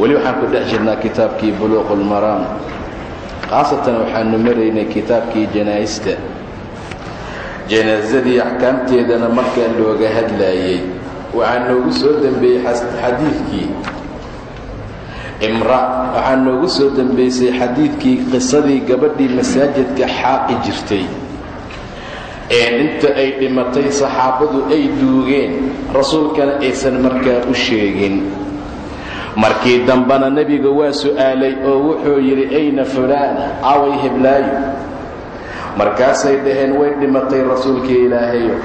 weli waxaan ku dhex jirnaa kitaabkii buluuq ulmaraam khaasatan waxaanu maraynay kitaabkii janaa'ista janaasadii axkaamteedana markaa looga hadlaayey waxaa noogu soo dembeeyey xadiidkii. Imra waxaa noogu soo dembeysay xadiidkii qisadii gabadhii masaajidka xaaqi jirtay. Ee inta ay dhimatay saxaabadu ay duugeen rasuulkana aysan markaa u sheegin markii dambena nebiga waa su'aalay oo wuxuu yidhi ayna fulaana away heblaayo. Markaasay dhaheen way dhimatay rasuulka ilaahayo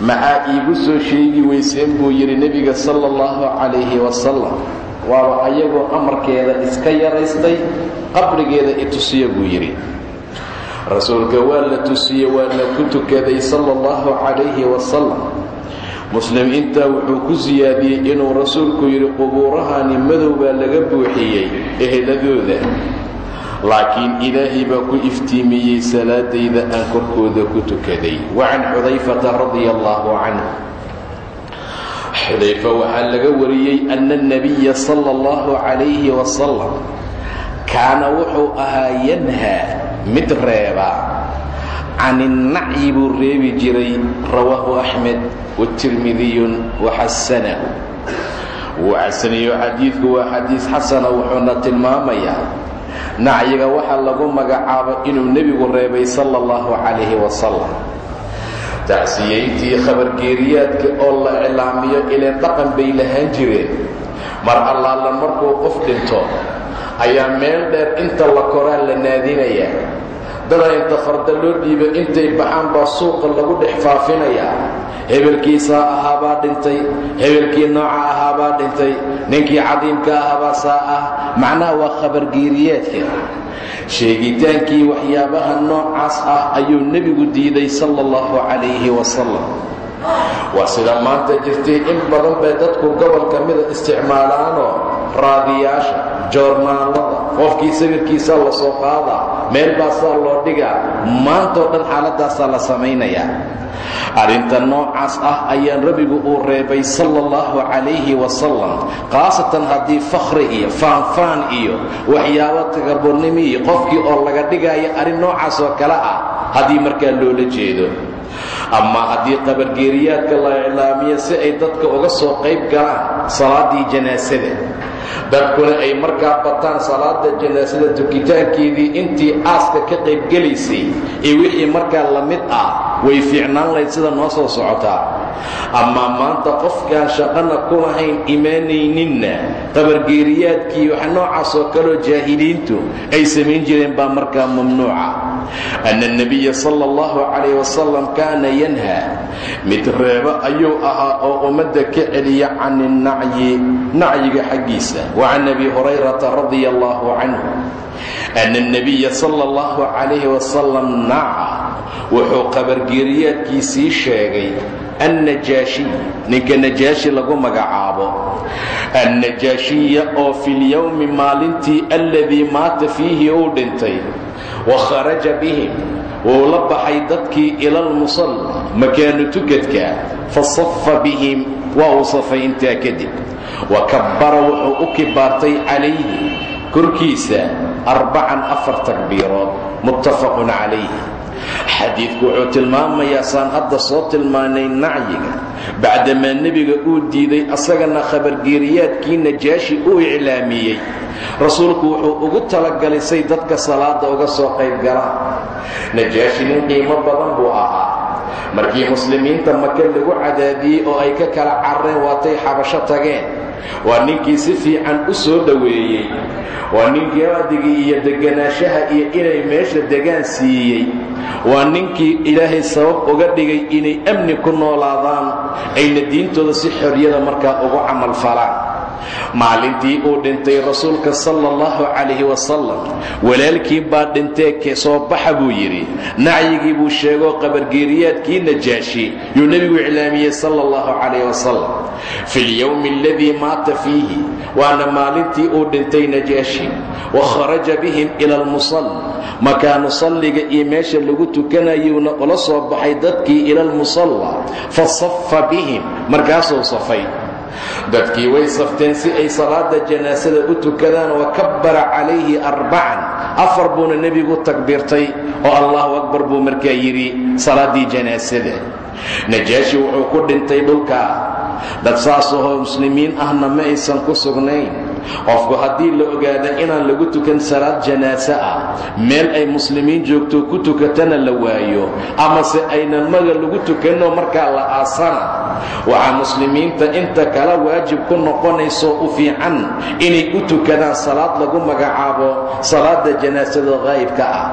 maxaa iigu soo sheegi weyseen buu yidhi nebiga sala allahu calayhi wasalam waaba ayagoo amarkeeda iska yaraystay qabrigeeda i buu yidhi. Rasuulka waa la tusiye waana ku tukaday sala allahu calayhi wasalam muslim intaa wuxuu ku siyaadiyey inuu rasuulku yidhi qubuurahani madow baa laga buuxiyey eheladooda. Laakiin ilaahay baa ku iftiimiyey salaadayda aan korkooda ku tukaday. Wa can xudayfata radia allaahu canhu. Xudayfa waxaa laga wariyey ana alnabiya sala allahu calayhi wasalam kaana wuxuu ahaa yanhaa mid reeba can innacyi buu reebi jiray rawaahu axmed watirmidiyun waxasanahu wuu xasaniyo xadiidku waa xadiis xasana wuxuuna tilmaamayaa nacyiga waxaa lagu magacaabo inuu nebigu reebay sala allahu calayhi wasalam tacsiyayntii khabargeeriyaadka oo la iclaamiyo ileen dhaqan bay lahaan jireen. Mar allaala markuu qof dhinto ayaa meel dheer inta la koraa la naadinayaa dada inta farda loo dhiiba intay baxaan baa suuqa lagu dhex faafinayaa. Hebelkiisaa ahaabaa dhintay hebelkii nooca ahaabaa dhintay ninkii cadiimka ahaabaa saa ah. Macnaha waa khabargeeriyaadka sheegitaankii waxyaabaha noocaas ah ayuu nebigu diiday sala allahu calayhi wasalam waa sida maanta jirtay in badan bay dadku gobol ka mida isticmaalaanoo raadiyaasha joornaalada qofkii sawirkiisaa la soo qaadaa meel baasaa loo dhigaa maantoo dhan xaaladaasaa la samaynayaa. Arrinta noocaas ah ayaa nebigu uu reebay sala allahu calayhi wasalam khaasatan haddii fakhri iyo faanfaan iyo waxyaabo tagaburnimi iyo qofkii oo laga dhigaayo arrin noocaas oo kale ah haddii markaa loola jeedo ama haddii qabargeeriyaadka la iclaamiyo si ay dadka uga soo qayb galaan salaaddii janaasada. Dadkuna ay markaa bataan salaada janaasada tukitaankeedii intii aaska ka qaybgelaysay iyo wixii markaa la mid ah way fiicnaan lahayd sida noo soo socotaa. Amaa maanta qofkaan shaqana ku lahayn imaanayninna qabargeeriyaadkii wax noocaas oo kaleo jaahiliintu ay samayn jireen baa markaa mamnuuca. Ana alnabiya sala allahu calayh wasalam kaana yanhaa mid reebo ayuu ahaa oo ummadda ka celiya can innacyi nacyiga xaggiisa. Wa can abi hurayrata radia allahu canhu ana alnabiya sala allahu calayhi wasalam naca wuxuu qabargeeriyaadkiisii sheegay annajaashiy ninka najaashi lagu magacaabo annajaashiya oo filyowmi maalintii alladii maata fiihi uu dhintay wa kharaja bihim wuu la baxay dadkii ilalmusalla makaanu tukadka fa safa bihim waa uu safay intaa kadib. Wa kabbara wuxuu u kibaartay calayhi korkiisa arbacan afar takbiirood muttafaqun calayhi. Xadiidku wuxuu tilmaamayaa saan hadda soo tilmaanay nacyiga bacdamaa nebiga uu diiday asagana khabargeeriyaadkii najaashi uu iclaamiyey rasuulku wuxuu ugu talagalay say dadka salaada uga soo qayb galaan najaashi nin qiimo badan buu ahaa. Markii muslimiinta maka lagu cadaadiyey oo ay ka kala carreen waatay xabasho tageen. Waa ninkii si fiican u soo dhoweeyey. Waa ninkii adigii iyo deganaanshaha iyo inay meesha degaan siiyey. Waa ninkii ilaahay sabab uga dhigay inay amni ku noolaadaan ayna diintooda si xorriyada markaa ugu camalfalaan maalintii uu dhintay rasuulka sala allahu calayhi wasalam walaalkii baa dhintee ke soo baxa buu yidhi. Nacyigii buu sheegoo qabargeeriyaadkii najaashi. Yuu nebigu iclaamiyey sala allahu calayh wasalam fi lyowmi aladii maata fiihi. Waana maalintii uu dhintay najaashi. Wa kharaja bihim ila almusall. Makaanu salliga iyo meesha lagu tukanayuuna ula soo baxay dadkii ila almusalla. Fa safa bihim. Markaasuu safay dadkii way safteen si ay salaada janaasada u tukadaan wa kabbara calayhi arbacan afar buuna nebigu takbiirtay oo allahu akbar buu markaa yidhi salaaddii janaasada. Najaashi wuxuu ku dhintay dhulka dad saasahoo muslimiin ahna ma aysan ku sugnayn. Qofku haddii la ogaado inaan lagu tukan salaad janaaso ah meel ay muslimiin joogto ku tukatana la waayo amase aynan maga lagu tukanno markaa la aasana waxaa muslimiinta inta kala waajib ku noqonayso u fiican inay u tukadaan salaad lagu magacaabo salaada janaasada haa'ibka ah.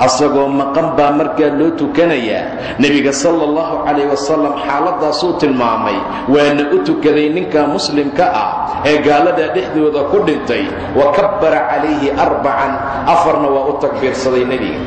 Asagoo maqan baa markaa loo tukanayaa nebiga sala allahu calayh wasalam xaaladaasuu tilmaamay waana u tukaday ninka muslimka ah ee gaaladaa dhexdooda ku dhintay. Wa kabbara calayhi arbacan afarna waa u takbiirsaday nebiga.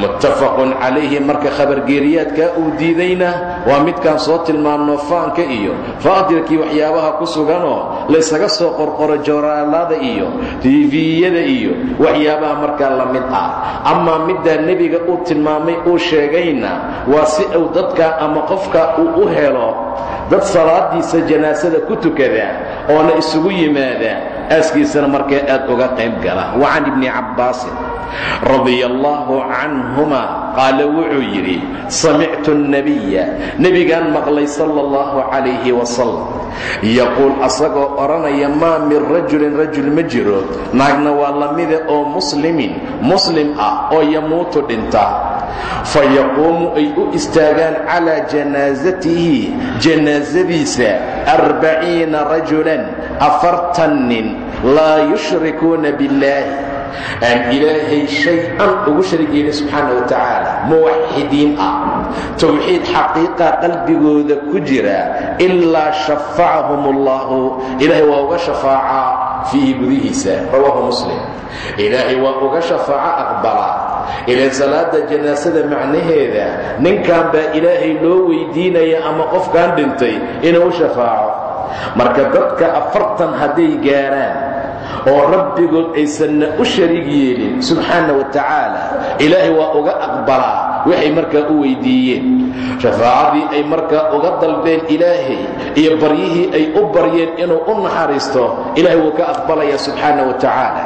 Muttafaqun calayhi marka khabargeeriyaadkaa uu diidayna waa midkaan soo tilmaamno faanka iyo faadirkii waxyaabaha ku suganoo laysaga soo qorqoro jooraalada iyo tiifiyada iyo waxyaabaha markaa la mid ah. Amaa middaa nebiga uu tilmaamay uu sheegayna waa si uu dadka ama qofka uu u helo dad salaadiisa janaasada ku tukada oona isugu yimaada aaskiisana markaa aad uga qayb gala. Wa can ibni cabbaasin radia allaahu canhuma qaala wuxuu yidhi samictu nabiya nebigaan maqlay sala allahu calayhi wasalam yaquul asagoo odhanaya maa min rajulin rajul ma jiro. Naagna waa lamida oo muslimin muslim ah oo yamuutu dhinta fayaquumu ay u istaagaan calaa janaasatihi janaasadiisa arbaciina rajulan afartan nin laa yushrikuuna biاllaahi aan ilaahay shay-an ugu sharigeelin subxaana wa tacaala muwaxidiin ah towxiid xaqiiqa qalbigooda ku jira ilaa shafacahum allahu ilaahay waa uga shafaacaa fiihi gudihiisa rawaahu muslim. Ilaahay waa uga shafaaco aqbala. Ilaa salaada janaasada macnaheeda ninkan baa ilaahay loo weydiinaya ama qofkan dhintay inuu u shafaaco. Marka dadka afartan hadday gaaraan oo rabbigood aysanna u shariig yeelin subxaana wa tacaala ilaahay waa uga aqbalaa waxay markaa u weydiiyeen. Shafaacadii ay markaa uga dalbeen ilaahay iyo baryihii ay u baryeen inuu u naxariisto ilaahay wuu ka aqbalaya subxaana wa tacaala.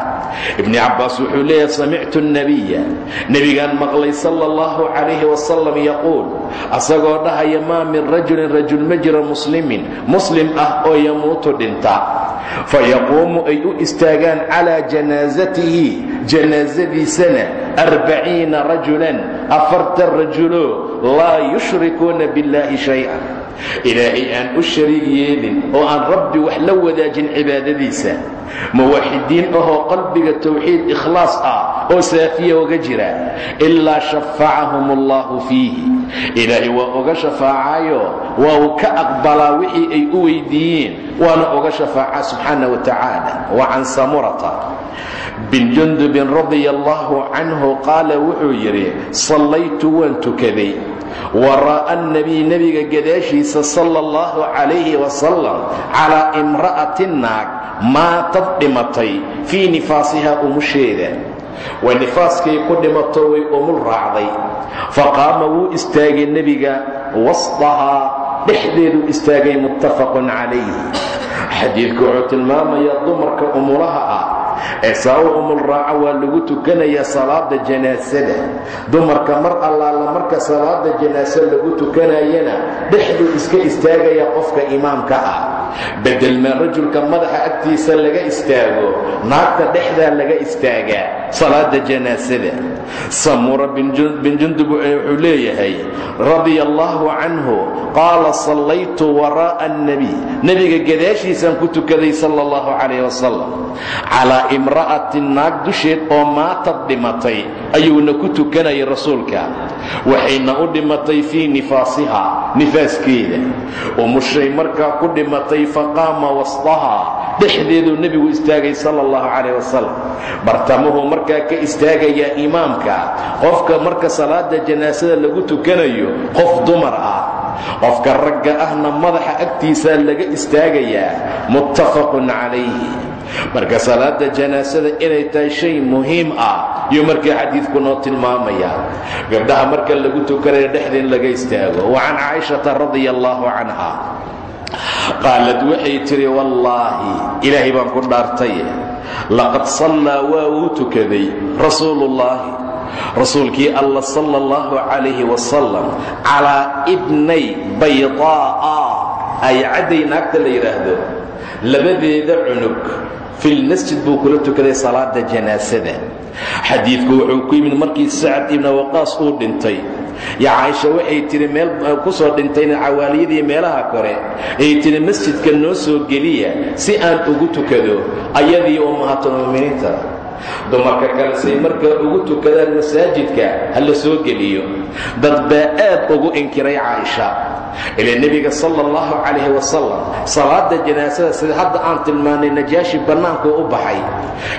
Ibni cabbaas wuxuu leeyahay samictu nebiya nebigaan maqlay sala allahu calayhi wasalam yaquul asagoo dhahaya maa min rajulin rajul ma jira muslimin muslim ah oo yamuutu dhinta. Fayaquumu ay u istaagaan calaa janaasatihi janaasadiisana arbaciina rajulan afartan rajulo laa yushrikuuna biاllaahi shayئa ilaahay aan u shariig yeelin oo aan rabbi wax la wadaajin cibaadadiisa muwaxidiin ahoo qalbiga towxiid ikhlaas ah oo saafiya uga jira ilaa shafacahum allahu fiihi ilaahay waa uga shafaacayo waa uu ka aqbalaa wixii ay u weydiiyeen waana uga shafaacaa subxaana wa tacaala wa can samurata bin jundubin radia allahu canhu qaala wuxuu yidhi sallaytu waan tukaday waraa'a nabiy nebiga gadaashiisa sala allahu calayhi wasalam calaa imra'atin naag maatad dhimatay fii nifaasihaa umusheeda. Waa nifaaskay ku dhimato way umul raacday faqaama wuu istaagay nebiga wasdahaa dhexdeeduu istaagay muttafaqun calayh xadiidku wuxuu tilmaamayaa dumarka umulaha ah. Ee umul raaca waa lagu tukanayaa salaada janaasada. Dumarka mar allaala marka salaada janaaso lagu tukanayana dhexduu iska istaagaya qofka imaamka ah bedelmaa rajulka madaxa agtiisa laga istaago naagta dhexdaa laga istaagaa salaada janaasada. Samura bin jundub wuxuu leeyahay radia allaahu canhu qaala sallaytu waraa'a annebiy nebiga gadaashiisaan ku tukaday sala allahu calayh wasalam calaa imra'atin naag dusheed oo maatad dhimatay ayuuna ku tukanayay rasuulka. Waxayna u dhimatay fii nifaasiha nifaaskeeda umushay markaa ku dhimatay dhashay faqaama wasطahaa dhexdeeduu nebigu istaagay sala allahu calayh wasalam bartamuhu markaa ka istaagayaa imaamka qofka marka salaada janaasada lagu tukanayo qof dumar ah. Qofka ragga ahna madaxa agtiisaa laga istaagayaa muttafaqun calayhi marka salaada janaasada inay tahay shay muhiim ah iyo markii xadiidku noo tilmaamaya. Gabdhaha marka lagu tukanayo dhexda laga istaago. Wa can caaishata radia allahu canha qaalad waxay tidhi wallaahi ilaahay baan ku dhaartay. Laqad sallaa waa uu tukaday rasuuluullaahi rasuulkii alla sala allahu calayhi wasalam calaa ibnay baydaa'a ay cadday naagta la yidhaahdo labadeeda cunug filmasjid buu kula tukaday salaada janaasada. Xadiidku wuxuu ku yimid markii sacad ibna waqaas uu dhintay yaa caaisha waxay tidhi meel ku soo dhintayna cawaaliyadii meelaha kore. Ay tidhi masjidka noo soo geliya si aan ugu tukado ayadii ummahaatulmu'miniinta dumarka kale say markaa ugu tukadaan masaajidka ha la soo geliyo. Dad baa aad ugu inkiray caaisha ilaa nebiga sala allahu calayhi wasalam salaada janaasada sida hadda aan tilmaanay najaashi bannaankuu u baxay.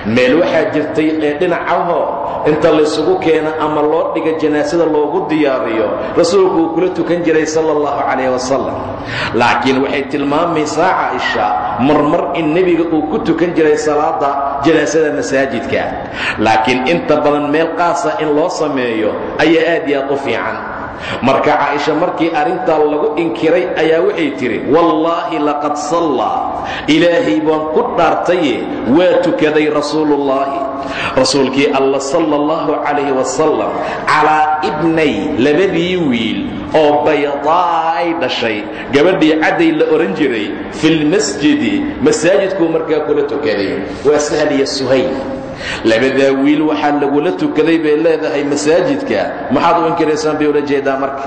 Meel waxaa jirtay ee dhinacahoo inta laysugu keena ama loo dhiga janaasada loogu diyaariyo rasuulku uu kula tukan jiray sala allahu calayh wasalam laakiin waxay tilmaamaysaa caaisha marmar in nebiga uu ku tukan jiray salaada janaasada masaajidka. Laakiin inta badan meel qaasa in loo sameeyo ayaa aad iyo aad u fiican marka caaisha markii arrintaa lagu inkiray ayaa waxay tidhi wallaahi laqad sallaa. Ilaahay baan ku dhaartaye waa tukaday rasuuluullaahi rasuulkii alla sala allahu calayhi wasalam calaa ibnay labadii wiil oo baydaa ay dhashay. Gabadhii cadday la odhan jiray filmasjidi masaajidkuu markaa kula tukaday. Waa sahl suhayl labadaa wiil waxaa lagula tukaday bay leedahay masaajidka. Maxaad u inkiraysaan bay ula jeedaa marka?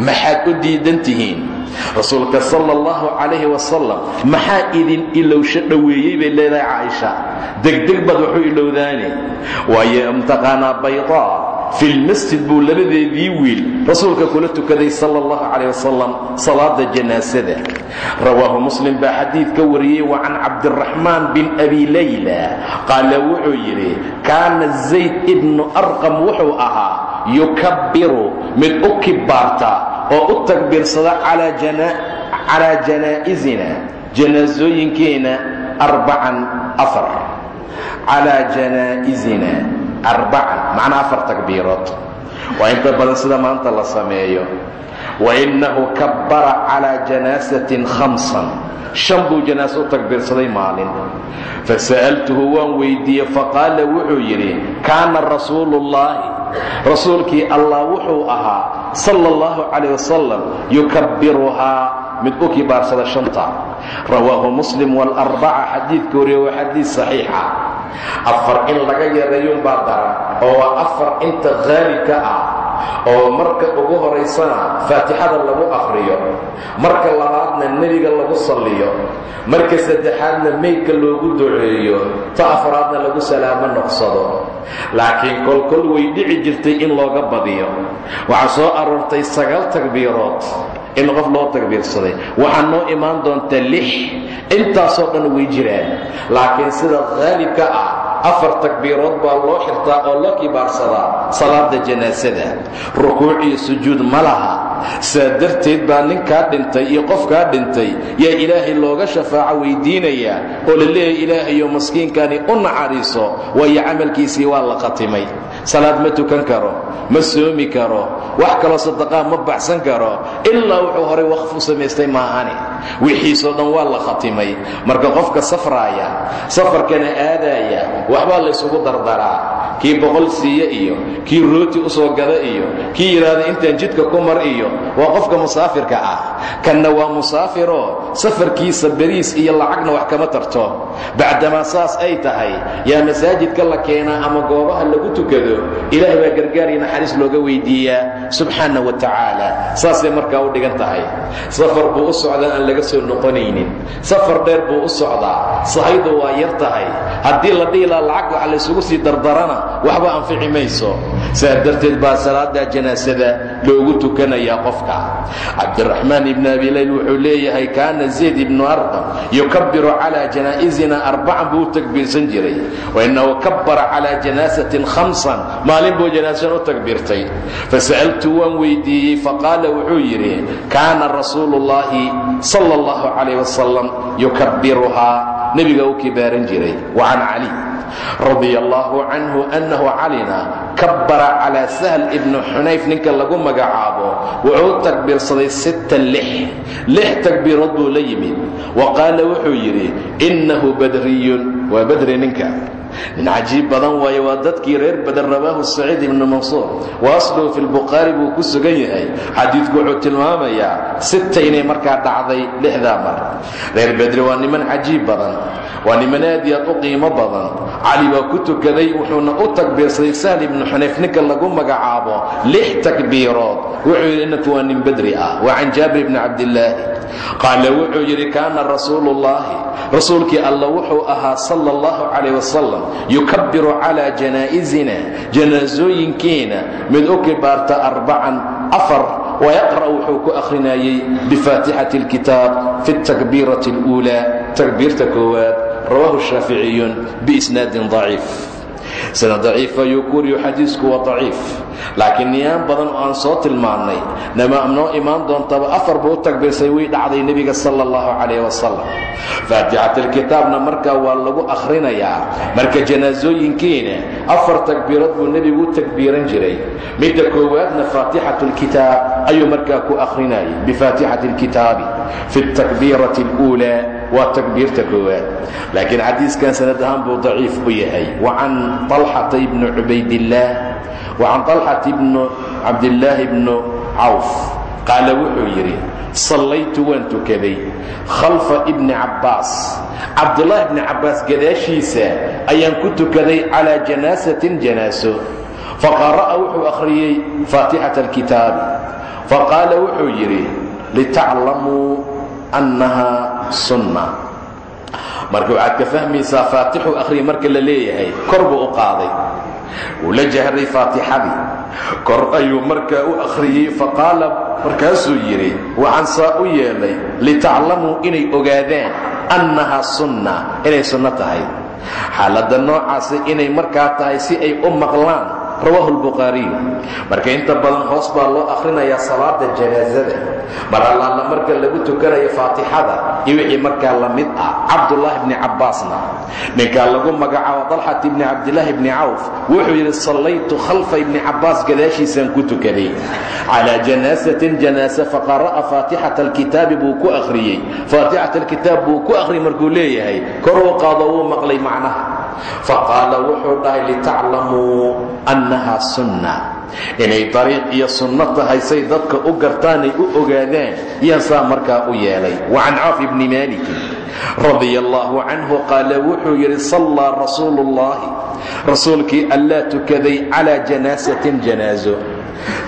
Maxaad u diidan tihiin? Rasuulka sala allahu calayhi wasalam maxaa idin ilowsho dhoweeyey? bay leedahay caaisha. Degdeg baad waxu ilowdaane waayo mtaqaanaa baydaa fi lmasjid buu labadeedii wiil rasuulka kula tukaday sala allahu calayh wasalam salaada janaasada. Rawaahu muslim baa xadiid ka wariyey wa can cabdiraxmaan bin abi layla. Qaala wuxuu yidhi kaana zayd ibnu arqam wuxuu ahaa yukabbiru mid u kibaarta oo u takbiirsada calaa janaa'isina janaasooyinkeena arbacan afar. Calaa janaa'isina arbacan macnaa afar takbiirood waa inta badan sida maanta la sameeyo wa innahu kabbara calaa janaasatin khamsan shan buu janaaso u takbiirsaday maalin fasa'altuhu waan weydiiyey faqaala wuxuu yidhi kaana rasuuluullaahi rasuulkii allah wuxuu ahaa sala allahu calayh wasalam yukabbiruhaa mid u kibaarsada shanta rawaahu muslim waalarbaca xadiidka wariye waa xadiid saxiixa afar in laga yareeyuunbaa daran oo afar inta khaalibka ah oo marka ugu horaysana faatixada lagu akhriyo marka labaadna nebiga lagu salliyo marka saddexaadna meydka loogu duceeyo ta afraadna lagu salaamo noqsado. Laakiin kolkol way dhici jirtay in looga badiyo. Waxaa soo aroortay sagaal takbiirood in qof loo takbiirsaday. Waxaa noo imaan doonta lix intaasoo dhan way jiraan. Laakiin sida khaalibka ah afar takbiirood baa loo xirtaa oo loo kibaarsadaa salaada janaasada. Rukuuc iyo sujuud ma laha. Saa darteed baa ninkaa dhintay iyo qofkaa dhintay yaa ilaahay looga shafaaco weydiinayaa oo la leeyahay ilaahayo maskiinkani u naxariiso waayo camalkiisii waa la khatimay salaad ma tukan karo ma soomi karo wax kaloo sadaqaa ma baxsan karo ilaa wuxuu horay waqfu samaystay maahane wixiisoo dhan waa la khatimay. Marka qofka safraaya safarkana aadaaya waxbaa laysugu dardaraa. Kii boqol siiye iyo kii rooti u soo gada iyo kii yidhaahda intaan jidka ku mar iyo waa qofka musaafirka ah. Kanna waa musaafiroo safarkiisa beriis iyo lacagna wax kama tarto. Bacdamaa saas ay tahay yaa masaajidka la keenaa ama goobaha lagu tukado ilaah baa gargaar iyo naxariis looga weydiiyaa subxaana wa tacaala. Saasay markaa u dhigan tahay. Safar buu u socdaa aan laga soo noqonaynin. Safar dheer buu u socdaa. Sahaydu waa yar tahay. Haddii la dhihi laha lacag waxa laysugu sii dardarana. Waxba anfici mayso. Saa darteed baa salaada janaasada loogu tukanayaa qofka. Cabdiraxmaan ibni abi layl wuxuu leeyahay kaana zayd ibnu arqam yukabiru calaa janaa'izina arbacan buu u takbiirsan jiray. Wainahu kabara calaa janaasatin khamsan maalin buu janaasan u takbiirtay. Fasa'altu waan weydiiyey faqaala wuxuu yidhi kaana rasuulu llaahi sala allahu calayh wasalam yukabiruhaa nebiga u kibaaran jiray wa can cali radia allaahu canhu annahu calina kabbara calaa sahl ibnu xunayf ninka lagu magacaabo wuxuu takbiirsaday sittan lix. Lix takbiirood buu la yimid. Wa qaala wuxuu yidhi innahu badriyun. Waa badri ninka nin cajiib badan waaye waa dadkii reer badan rawaahu saciid ibnu mansuur. Wa asluhu fi lbukhaari ku sugan yahay. Xadiidku wuxuu tilmaamayaa sita inay markaa dhacday lixdaa mar. Reer bedri waa niman cajiib badan. Waa niman aad iyo aad u qiimo badan. Cali baa ku tukaday wuxuuna u takbiirsaday sahl ibnu xunayf ninka lagu magacaabo lix takbiirood. Wuxuu yidhi innanku waa nin bedri ah waa can jaabir ibni cabdillaahi. Qaala wuxuu yidhi kaana rasuulu ullaahi rasuulkii alla wuxuu ahaa sala allahu calayh wasalam yukabiru calaa janaa'izina janaasooyinkiina mid u kibaarta arbacan afar wayaqra' wuxuu ku akhrinayey bifaatixati alkitaab fi altakbiirati اluulaa takbiirta koowaad rawaahu shaaficiyun biisnaadin daciif sida daciif ayuu ku wariyo xadiisku waa daciif. Laakiin niyaan badan oo aan soo tilmaannay nama noo imaan doontaba afar buu u takbiirsay way dhacday nebiga sala allahu calayh wasalam faatixatalkitaabna markaa waa lagu akhrinayaa. Marka janaasooyinkiina afar takbiirood buu nebigu u takbiiran jiray. Midda koowaadna faatixatu lkitaab ayuu markaa ku akhrinayay bifaatixati alkitaabi fi altakbiirati اluulaa waa takbiirta koowaad. Laakiin xadiiskan sanad ahaan buu daciif u yahay. Wacan طalxata ibni cubaydillaah wacan طalxata ibnu cabdillaahi bnu cawf. Qaala wuxuu yidhi sallaytu waan tukaday khalfa ibni cabbaas. Cabdullaahi ibni cabbaas gadaashiisa ayaan ku tukaday calaa janaasatin janaaso. Faqara'a wuxuu akhriyey faatixata alkitaabi faqaala wuxuu yidhi litaclamuu annaha sunna. Marka waxaad ka fahmaysaa faatixu akhriya marka la leeyahay kor buu u qaaday. Wuu la jahray faatixadii. Kor ayuu markaa u akhriyey faqaala markaasuu yidhi waxaan saa u yeelay litaclamuu inay ogaadaan annahaa sunna inay sunno tahay. Xaaladda noocaasi inay markaa tahay si ay u maqlaan rawaahu lbukhaariy marka inta badan hoos baa loo akhrinayaa salaada janaasada mar allaala marka lagu tukanayo faatixada iyo wixii markaa la mid ah cabdullaahi bni cabbaasna. Ninkaa lagu magacaabo dalxat ibni cabdilaahi bni cawf wuxuu yidhi sallaytu khalfa ibni cabbaas gadaashiisaan ku tukaday calaa janaasatin janaasa faqara'a faatixata alkitaabi buu ku akhriyey. Faatixata alkitaab buu ku akhriyey markuu leeyahay. Kor uu qaado wuu maqlay macnaha faqaala wuxuu dhahay litaclamuu annaha sunna. Inay dariiq iyo sunno tahay say dadka u gartaanay u ogaadaan yaan saa markaa u yeelay. Wa can caaf ibni maalikin radia allaahu canhu qaala wuxuu yidhi sallaa rasuulu ullaahi rasuulkii allaa tukaday calaa janaasatin janaaso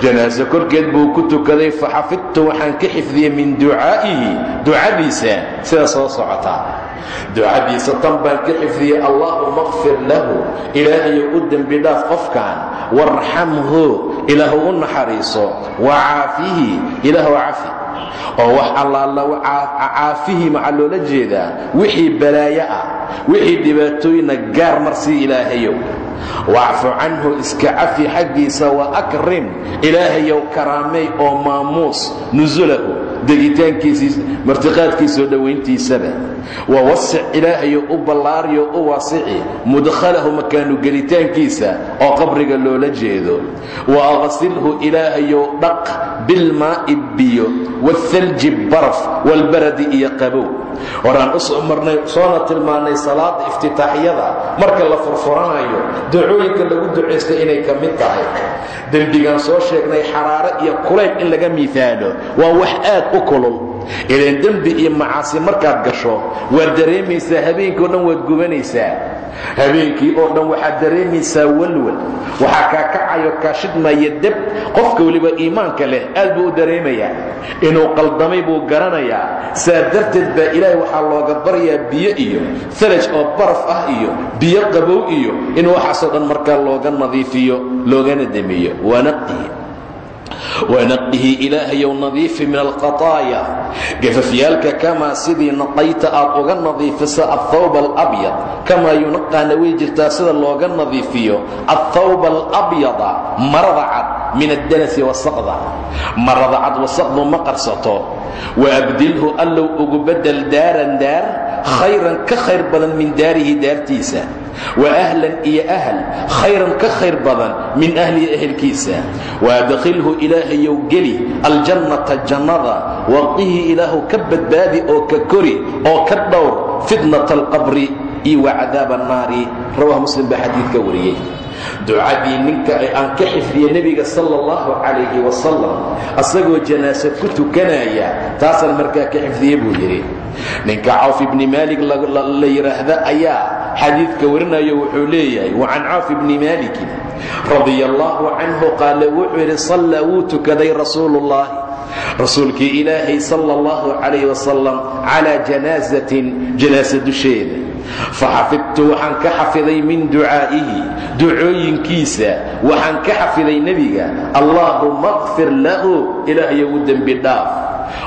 janaaso korkeed buu ku tukaday faxafidtu waxaan ka xifdiyey min ducaa'ihi ducadiisa sida soo socotaa ducadiisa tan baan ka xifdiyey allaahuma kfir lahu ilaahayow u dembi dhaaf qofkan warxamhu ilaahu u naxariiso wa caafihi ilaahu cafi oo wax allaala caafihi maxaa loola jeedaa? Wixii balaayo ah wixii dhibaatooyina gaar marsii ilaahayow wacfu canhu iska cafi xaggiisa wa akrim ilaahayow karaamay oo maamuus nusulahu degitaankiisii martiqaadkiisao dhowayntiisaba. Wa wasic ilaahayow u ballaariyo u waasici mudkhalahu makaanu gelitaankiisa oo qabriga loola jeedo. Wa aqsilhu ilaahayow dhaq bilmaa'i biyo waalthalji baraf waalbaradi iyo qabow. Horaan u soo soona tilmaannay salaada iftitaaxyada marka la furfuranayo dacooyinka lagu ducaysta inay ka mid tahay. Dembigaan soo sheegnay xaraare iyo kulayl in laga miifaalo waa wax aad u kulul. Ilaan dembi iyo macaasi markaad gasho waad dareemaysaa habeenkii o dhan waad gubanaysaa. Habeenkii oo dhan waxaad dareemaysaa walwal. Waxaa kaa kacayo kaa shidmaya deb qofka weliba iimaanka leh aad buu u dareemayaa. Inuu qaldamay buu garanayaa. Saa darteed baa ilaahay waxaa looga baryaa biyo iyo falaj oo baraf ah iyo biyo qabow iyo in waxaasoo dhan markaa looga nadiifiyo loogana demeeyo waanaqihi wanaqihi ilaahayow nadiifi min alqataaya gafafyaalka kamaa sidii naqayta aad uga nadiifiso athawba alabyad. Kamaa yunaqaana way jirtaa sida looga nadiifiyo athawba alabyada marada cad min addanasi wasaqda marada cad wasaqdu ma qarsato. Waabdilhu allow ugu bedel daaran daar khayran ka khayr badan min daarihi daartiisa ahlan iyo ahl khayran ka khayr badan min ahlihi ehelkiisa. Waadkhilhu ilaahayow geli aljannata jannada waqihi ilaahu ka badbaadi oo ka kori oo ka dhowr fitnata alqabri iyo wa cadaaba annaari. Rawah muslim baa xadiidka wariyey. Ducadii ninka aan ka xifdiye nebiga sala allahu calayhi wasalam asagoo janaasa ku tukanaya taasaan markaa ka xifdiye buu yidhi ninka cawf ibni maalik la yidhaahda ayaa xadiidka warinayo wuxuu leeyahay wa can cawf ibni maalikin radia allahu canhu qaala wuxuu yidhi sallaa wuu tukaday rasuuluullahi rasuulkii ilaahay sala allahu calayh wasalam calaa janaasatin janaasa dusheeda. Faxafidtu waxaan ka xafiday min ducaa'ihi ducooyinkiisa waxaan ka xafiday nebiga. Allaahuma kfir lahu ilaahayo u dembi dhaaf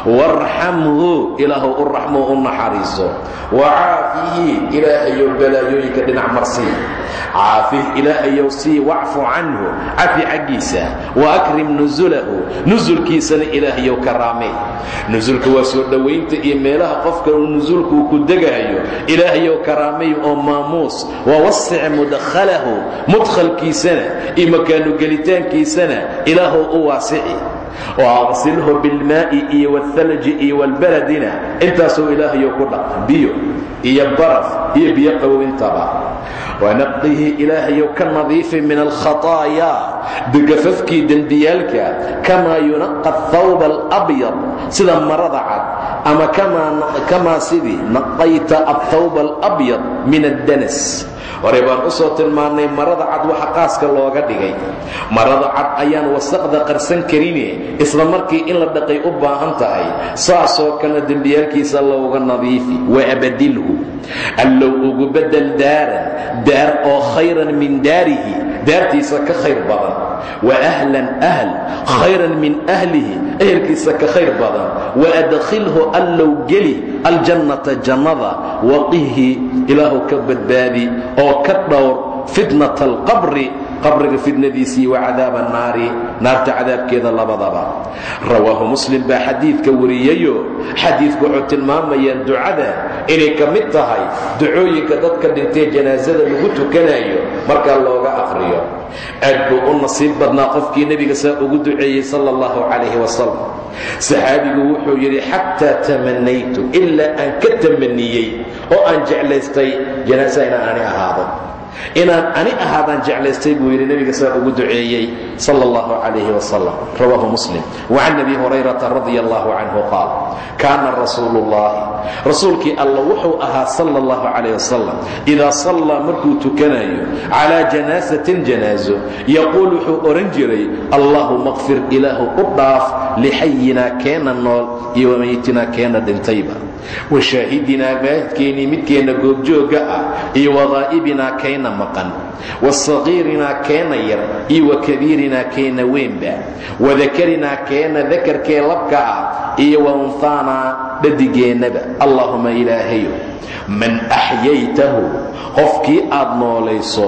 warxamhu ilaahu u raxmoo u naxariiso. Wacaafihi ilaahayow balaayooyinka dhinac marsii caafih ilaahayow sii wacfu canhu cafi xaggiisa. Waakrim nusulahu nusulkiisana ilaahayow karaamee nusulka waa soo dhowaynta iyo meelaha qofka uu nusulku uu ku degaayo ilaahayow karaamay oo maamuus. Wawasic mudkhalahu mudkhalkiisana iyo makaanu gelitaankiisana ilaahow u waasici وأغsilhu bاlmaaءi iyo wاthalji iyo wاlbaradina intaasuu ilaahayo ku dhaq biyo iyo baraf iyo biyo qabow intaba wanaqihi ilaahayow ka nadiifi min alkhaطaaya degafafkii dembiyaalka kamaa yunaqa athawba alabyad sida marada cad ama kamaa sidii naqayta athawba alabyad min addanas. Hore baan u soo marada cad waxa qaaska looga dhigay. Marada cad ayaan wasaqda qarsan karine isla markii in la dhaqay u baahan tahay saasoo kalena dembiyaalkiisa looga nadiifi waabadilhu allow ugu bedel daaran daar oo khayran min daarihi daartiisa ka khayr badan. Wa ahlan ahl khayran min ahlihi ehelkiisa ka khayr badan. Waadkhilhu allow geli aljannata jannada waqihi ilaahu ka badbaadi oo ka dhowr fitnata alqabri qabriga fidnadiisii wa cadaaba annaari naarta cadaabkeeda labadaba. Rawaahu muslim baa xadiidka wariyayo xadiidku wuxuu tilmaamayaa ducada inay ka mid tahay ducooyinka dadka dhintee janaasada lagu tukanayo markaa looga aqhriyo aad buu u nasiib badnaa qofkii nebiga saa ugu duceeyey sala allahu calayhi wasalam saxaabigu wuxuu yidhi xataa tamanaytu ilaa aan ka tamaniyey oo aan jeclaystay janaasa inaan ani ahaado inaan ani ahaadaan jeclaystay buu yidhi nebiga saa ugu duceeyey sala allahu calayhi wasalam rawaahu muslim. Wacan abi hurayrata radia allahu canhu qaal kaana rasuulu rasuulkii alla wuxuu ahaa sala allahu calayh wasalam idaa sallaa markuu tukanayo calaa janaasatin janaaso yaquul wuxuu odhan jiray allahuma kfir ilaahu u dhaaf lixayinaa keena nool iyo wamaytinaa keena dhintayba washaahidinaa maadkeennii midkeenna goobjoogga ah iyo wadaa'ibinaa kayna maqan. Wasaqiirinaa keena yar iyo wakabiirinaa keena weynba. Wadakarinaa keena dakarkee labka ah iyo waunhaanaa dhadigeennaba allaahuma ilaahayo man axyaytahu qofkii aad noolayso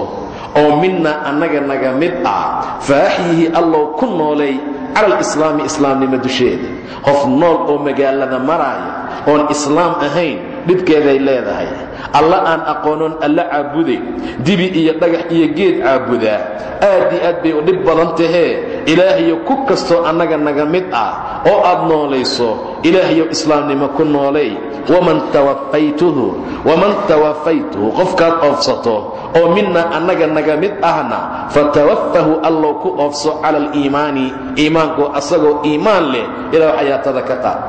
oo minna annaga naga mid ah fa axyihi allow ku noolay cala alislaami islaamnimo dusheeda qof nool oo magaalada maraaya oon islaam ahayn dhibkeeday leedahay alla aan aqoonoon alla caabuday dibi iyo dhagax iyo geed caabudaa aad iyo aad bay u dhib badan tahee ilaahayo ku kastoo annaga naga mid ah oo aad noolayso. Ilaahayow islaamnimo ku noolay. Waman tawafaytuhu waman tawafaytuhu. Qofkaad oofsato oo mina annaga naga mid ahna fatawaffahu allow ku oofso cala aliimaani iimaanku asagoo iimaan leh ilaa xayaatada ka qaad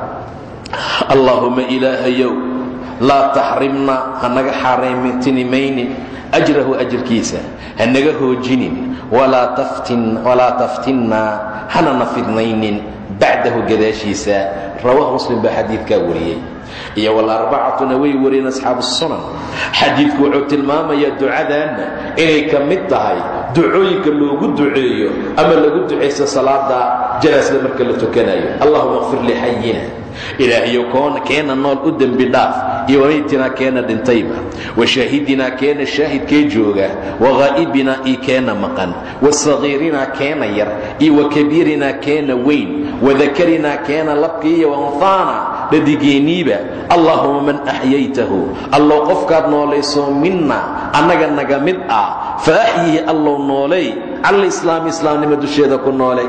allaahuma ilaahayow laa taxrimna hanaga xaaraamtinimaynin ajrahu ajirkiisa hanaga hoojinin walaa taftinnaa hanana fidnaynin bacdahu gadaashiisa rawaahu muslim baa xadiidkaa wariyey. Iyo walarbacatuna way wariyeen asxaabu sunan. Xadiidku wuxuu tilmaamayaa ducadaanna inay ka mid tahay ducooyinka loogu duceeyo ama lagu ducaysto salaada janaasada marka la tukanayo. Allahuma qfir lixayina ilaahayow koona keena nool u dembi dhaaf iyo wamaytinaa keena dhintayba wa shaahidinaa keena shaahidkee jooga wa ghaa'ibinaa io keena maqan. Wa sagiirinaa keena yar iyo wa kabiirinaa keena weyn. Wadakarinaa keena labkiiyo waunhaana dhadigeenniiba allaahuma man axyaytahu. Allow qofkaad noolayso minna annaga naga mid ah. Fa axyihi allow noolay. Cala islaami islaamnimo dusheeda ku noolay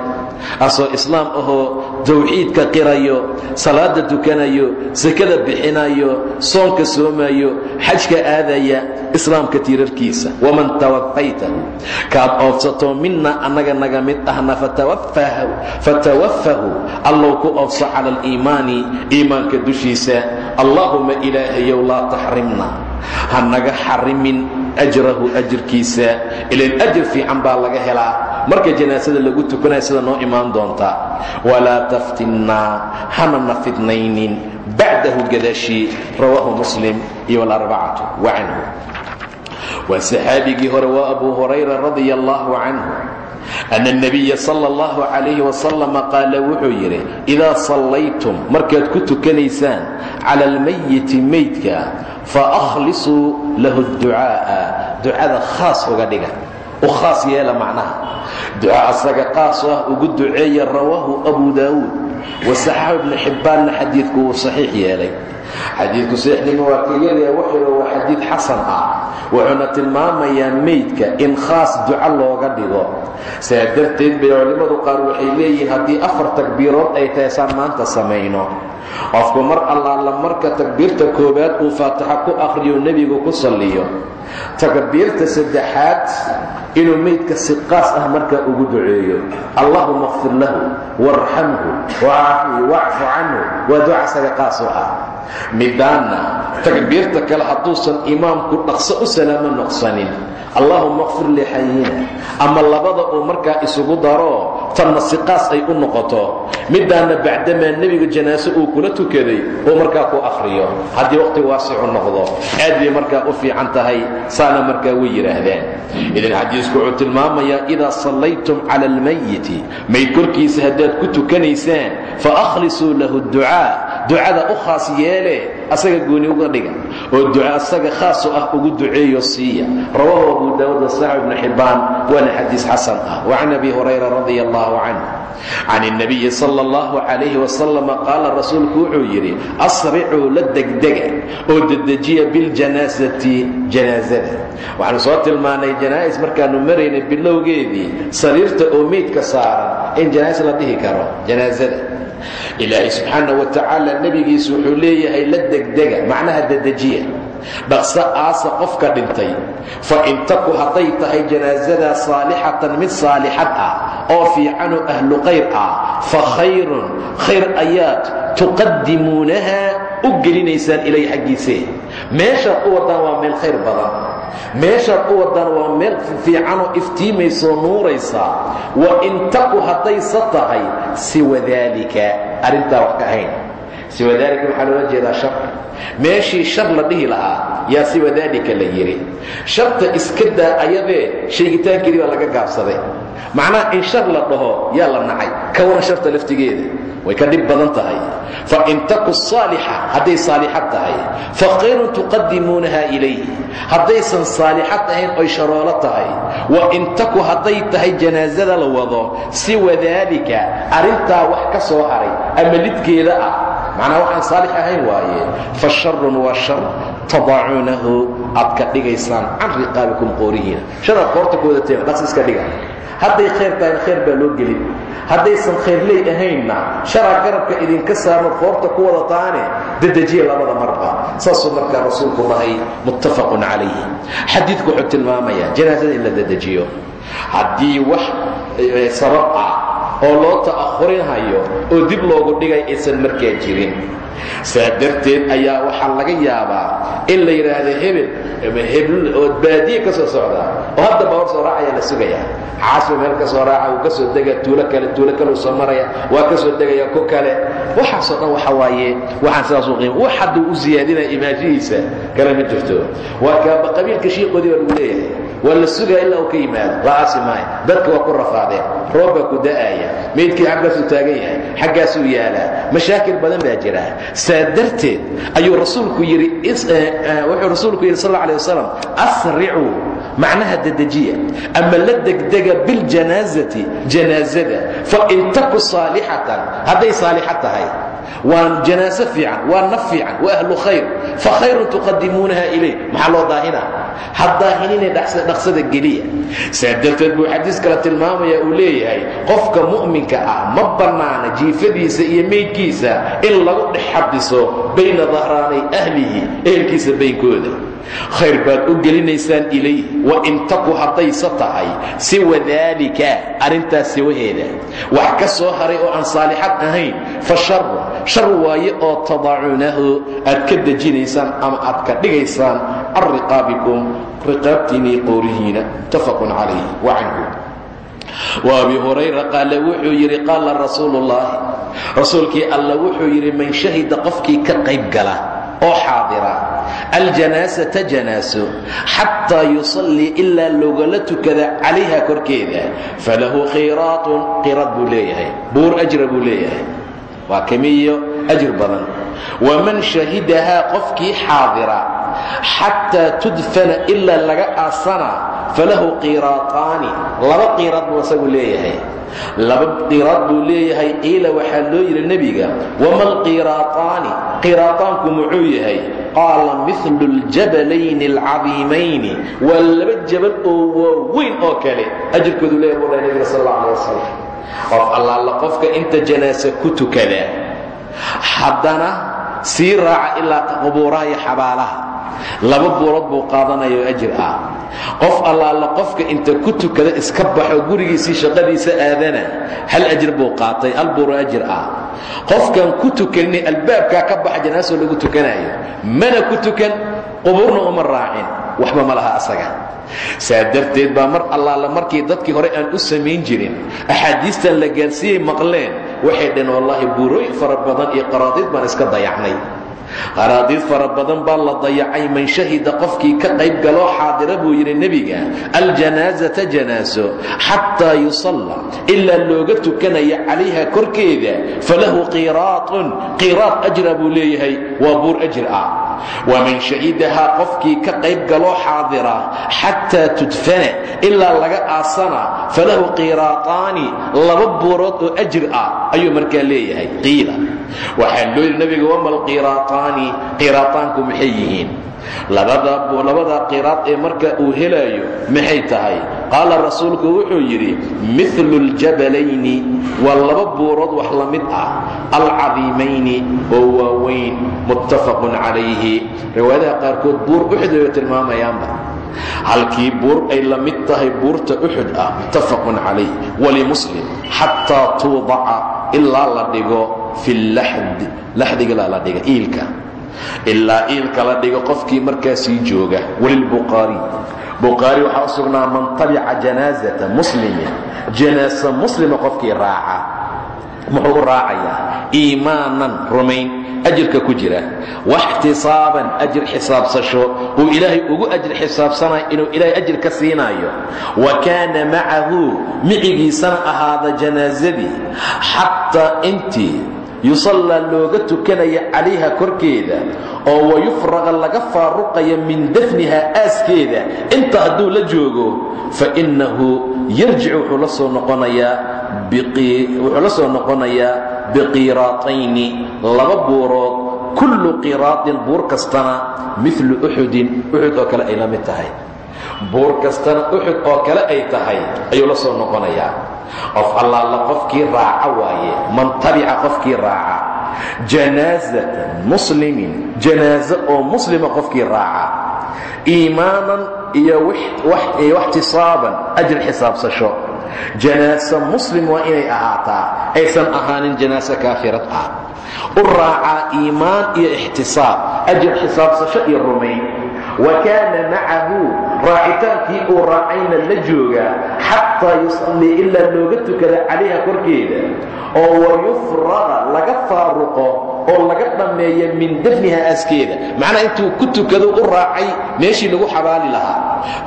asoo islaam ahoo tawxiidka qirayo salaada tukanayo sakada bixinayo soonka soomayo xajka aadaya islaamka tiirarkiisa. Waman tawafaytahu kaad oofsato mina annaga naga mid ahna fatawaffahu allow ku oofso cala aliimaani iimaanka dushiisa. Allaahuma ilaahayow laa taxrimna. Ha naga xarimin ajrahu ajirkiisa ilan ajir fiican baa laga helaa. Marka janaasada lagu tukanaya sida noo imaan doonta walaa taftinnaa hana na fidnaynin bacdahu gadaashii rawaahu muslim iyo alarbacatu wa canhu. Waa saxaabigii hore waa abu hurayra radia allahu canhu ana nabiya sala allahu calayhi wasalama qaala wuxuu yidhi idaa sallaytum markaad ku tukanaysaan cala almayiti meydka fa akhlisuu lahu ducaa'a ducada khaas uga dhiga u khaas yeela macnaha duca asaga qaas ah ugu duceeya rawaahu abu daawuud wasaxaxu ibnu xibbaanna xadiidku wuu saxiix yeelay xadiidku saxiixnimo waa ka yaryaa wuxuuha waa xadiid xasan ah. Wuxuuna tilmaamayaa meydka in khaas duco looga dhigo. Saa darteed bay culimmadu qaar waxay leeyihiin haddii afar takbiirood ay tahay saan maanta samayno. Qofku mar allaala marka takbiirta koowaad uu faataxa ku akhriyo nebigu ku salliyo. Takbiirta saddexaad inuu meydka si qaas ah markaa ugu duceeyo. Allahuma kfir lahu warxamhu wacaafihi wacfu canhu waa duca u ah midaanna takbiirta kale hadduusan imaamku dhaqso u salaamo noqsanin. Allahuma kfir lixayina ama labada uu markaa isugu daro tanna si qaas ay u noqoto midaanna bacdamaa nebiga janaaso uu kula tukaday uu markaa ku akhriyo. Haddii waqti waasicu noqdo aad bay markaa u fiican tahay saana markaa way yidhaahdeen idan xadiisku wuxuu tilmaamayaa idaa sallaytum cala almayiti mayd korkiisa haddaad ku tukanaysaan fa akhlisuu lahu ducaa. Ducada u khaas yeele asaga gooni uga dhiga oo duca asaga khaaso ah ugu duceeyo siiya. Rawaahu abu daawuud wasaxib ibnu xibbaan waana xadiis xasan ah. Wacan abi hurayra radia allahu canh can اnabiyi sal اllahu calayhi wasalam qaala rasuulku wuxuu yidhi asricuu la degdega oo dedejiya biljanaasati janaasada waxaanu soo tilmaanay janaa'is markaannu maraynay bilowgeedii sariirta oo meydka saaran in janaa'is la dhihi karo janaasada ilaahay subxaana wa tacaala nebigiisu wuxuu leeyahay la degdega macnaha dedejiya dhaqso aasa qofka dhintay fa in taku hadday tahay janaasadaa saalixatan mid saalixad ah oo fiicanoo ahlu qayr ah fa khayrun khayr ayaad tuqadimuunaha u gelinaysaan ilay xaggiisee meeshaad u waddaan waa meel khayr badan. Meeshaad u waddaan waa meel fiicanoo iftiimaysoo nuuraysaa wa in taku tahay siwa daalika arrintaa wax ka ahayn. Siwa daalika waxaa loola jeedaa shar meeshii shar la dhihi lahaa yaa siwa daalika la yidhi sharta iska daa ayadee sheegitaankeedii baa laga gaabsaday. Macnaha in shar la dhaho yaa la nacay ka waran sharta laftigeeda way ka dhib badan tahay. Fa in taku saalixa hadday saalixad tahay fa khayrun tuqadimuunaha ilayhi. Haddaysan saalixad ahayn oy sharoolo tahay. Wa in taku hadday tahay janaasada la wado siwa daalika arrintaa wax ka soo haray ama lidkeeda ah macnaa waxaan saalix ahayn waaye fa sharun waa shar tadacuunahu aad ka dhigaysaan can riqaabikum qoorihiina. Sharaad qoorta ku wadateen dhaqs iska dhiga. Hadday khayr tahayna khayr baa loo gelin. Haddaysan khayrley ahaynna sharaa garabka idinka saarno qoorta ku wadataane dedejiya labada marba. Saasuu markaa rasuulku dhahay muttafaqun calayh xadiidku wuxuu tilmaamayaa janaasada in la dedejiyo. Haddii wax sabab ah oo loo ta'ahurinhayo oo dib loogu dhigay aysan markaa jirin. Saa darteed ayaa waxaa laga yaabaa in la yidhaahdo hebel hebl oo baadiye ka soo socdaa oo hadda bawar soo raacayaa la sugayaa. Caasba meel ka soo raaca uu ka soo dega tuulo kale tuulo kale uu soo maraya waa ka soo degaya ku kale. Waxaasoo dhan waxa waaye waxaan sidaas u qiima wax hadduu u siyaadinaya imaanshihiisa kale ma jirto. Waa kaaba qabiilka shiiqoodii baa lagu leeyahay waa la sugaa ilaa uu ka yimaado. Waa maayo dadka waa ku rafaadeen roob baa ku da'aya meydkii xaggaasuu taagan yahay xaggaasuu yaalaa. Mashaakil badan baa jira. Saa darteed ayuu rasuulku yidhi wuxuu rasuulku yidhi sal alay wasalam asricuu macnaha dedejiya. Ama la degdega biاljanaazati janaazada. Fain taku saalixatan. Hadday saalixa tahay. Waa janaaso fiican waa naf fiican waa ahlu khayr. Fakhayrun tuqadimuunaha ilay maxaa loo daahina ha daahininee dhaqsada geliya. Saa darteed buu xadiis kale tilmaamaya uu leeyahay qofka mu'minka ah ma bannaana jiifadiisa iyo meydkiisa in lagu dhex xabiso bayna dahraanay ahlihi ehelkiisa baynkooda khayr baad u gelinaysaan ilayh wain taku haddayse tahay siwa daalika arrintaas siwaheeda. Wax ka soo haray oo aan saalixad ahayn fa sharu shar waaye oo tadacuunahu aad ka dejinaysaan ama aad ka dhigaysaan can riqaabikum riqaabtiinii qowlihiina muttafaqun calayh wa canhu وabi hurayra qaale wuxuu yidhi qaala rasuulu ullaahi rasuulkii alla wuxuu yidhi man shahida qofkii ka qayb gala oo xaadira aljanaasata janaaso xataa yusallii ilaa logala tukada calayha korkeeda falahu khiraatun qiraad buu leeyahay buur ajra buu leeyahay waa kamiyo ajir badan waman shahidahaa qofkii xaadira xataa tudfana ilaa laga aasana falahu qiraataani laba qiraad buu asagu leeyahay laba qiraad buu leeyahay qiila waxaa loo yidhi nebiga wama alqiraataani qiraataanku muxuu yahay qaala milu ljabalayni alcadiimayni waa laba jabal oo waaweyn oo kale ajirkoodu leeyahay buu dhahay nebiga sal alla alay wasalam qof allaala qofka inta janaasa ku tukada haddana sii raaca ilaa qubuuraha iyo xabaalaha. Laba buurood buu qaadanaya oo ajir ah. Qof allaala qofka inta ku tukada iska baxo gurigiisii shaqadiisa aadana hal ajir buu qaatay hal buuro ajir ah. Qofkan ku tukanin albaabkaa ka baxa janaasoo lagu tukanayo mana ku tukan qubuurna uma raacin. Waxba ma laha asaga. Saa darteed baa mar allaala markii dadkii hore aan u samayn jirin axaadiistan la gaarsiiyey maqleen waxay dhaheen wallaahi buurooyin fara badan iyo qaraadiid baan iska dayacnay qaraadiid fara badan baa la dayacay man shahida qofkii ka qayb galoo xaadira buu yidhi nebiga aljanaasata janaaso xataa yusalla ilaa looga tukanaya calayha korkeeda falahu qiraatun qiraad ajra buu leeyahay waa buur ajir ah. Waman shahidahaa qofkii ka qayb galoo xaadira xataa tudfana ilaa laga aasana falahu qiraataani laba buurood oo ajir ah ayuu markaa leeyahay. Qiila waxaa loo yidhi nabiga wama alqiraataani qiraataanku maxay yihiin? Labadaa qiraad ee marka uu helaayo maxay tahay? Qaala rasuulku wuxuu yidhi milu ljabalayni waa laba buurood wax la mid ah. Alcadiimayni oo waaweyn muttafaqun calayhi. Riwaayadaha qaarkood buur uxud ay tilmaamayaanba halkii buur ay la mid tahay buurta uxud ah muttafaqun calayh walimuslim xataa tuudaca ilaa la dhigo fi laxd laxdiga la dhiga iilka. Ilaa iilka la dhigo qofkii markaasii jooga walilbukhaari bukhaari waxaa u sugnaa man tabica janaazata muslimin janaasa muslima qofkii raaca. Muxuu u raacayaa rumayn ajirka ku jira. Waxtisaaban ajir xisaabsasho. Uu ilaahay ugu ajir xisaabsanayo inuu ilaahay ajir ka siinaayo. Wa kaana macahu micigiisana ahaada janaasadii xataa intii yusallaa looga tukanaya calayha korkeeda oo wayufraqa laga faaruqaya min dafniha aaskeeda inta hadduu la joogo fa innahu yarjicu wuxuu la soo noqonayaa biqiiraatayni laba buurood. Kullu qiraatin buur kastana milu uxudin uxud oo kale ay la mid tahay buur kastana uxud oo kale ay tahay ayuu la soo noqonayaa. Qof allaala qofkii raaca waaye man tabica qofkii raaca janaazatan muslimin janaazo oo muslima qofkii raaca iimaanan iyo waxtisaaban ajir xisaabsasho. Janaaso muslim waa inay ahaataa aysan ahaanin janaaso kaafirad ah. U raacaa iimaan iyo ixtisaab ajir xisaabsasho iyo rumayn wa kaana macahu raacitaankii uu raacayna la joogaa xataa yusallii ilaa looga tukada calayha korkeeda. Oo wayufraqa laga faaruqo oo laga dhammeeya min dafniha aaskeeda. Macnaa intuu ku tukado u raacay meeshii lagu xabaali lahaa.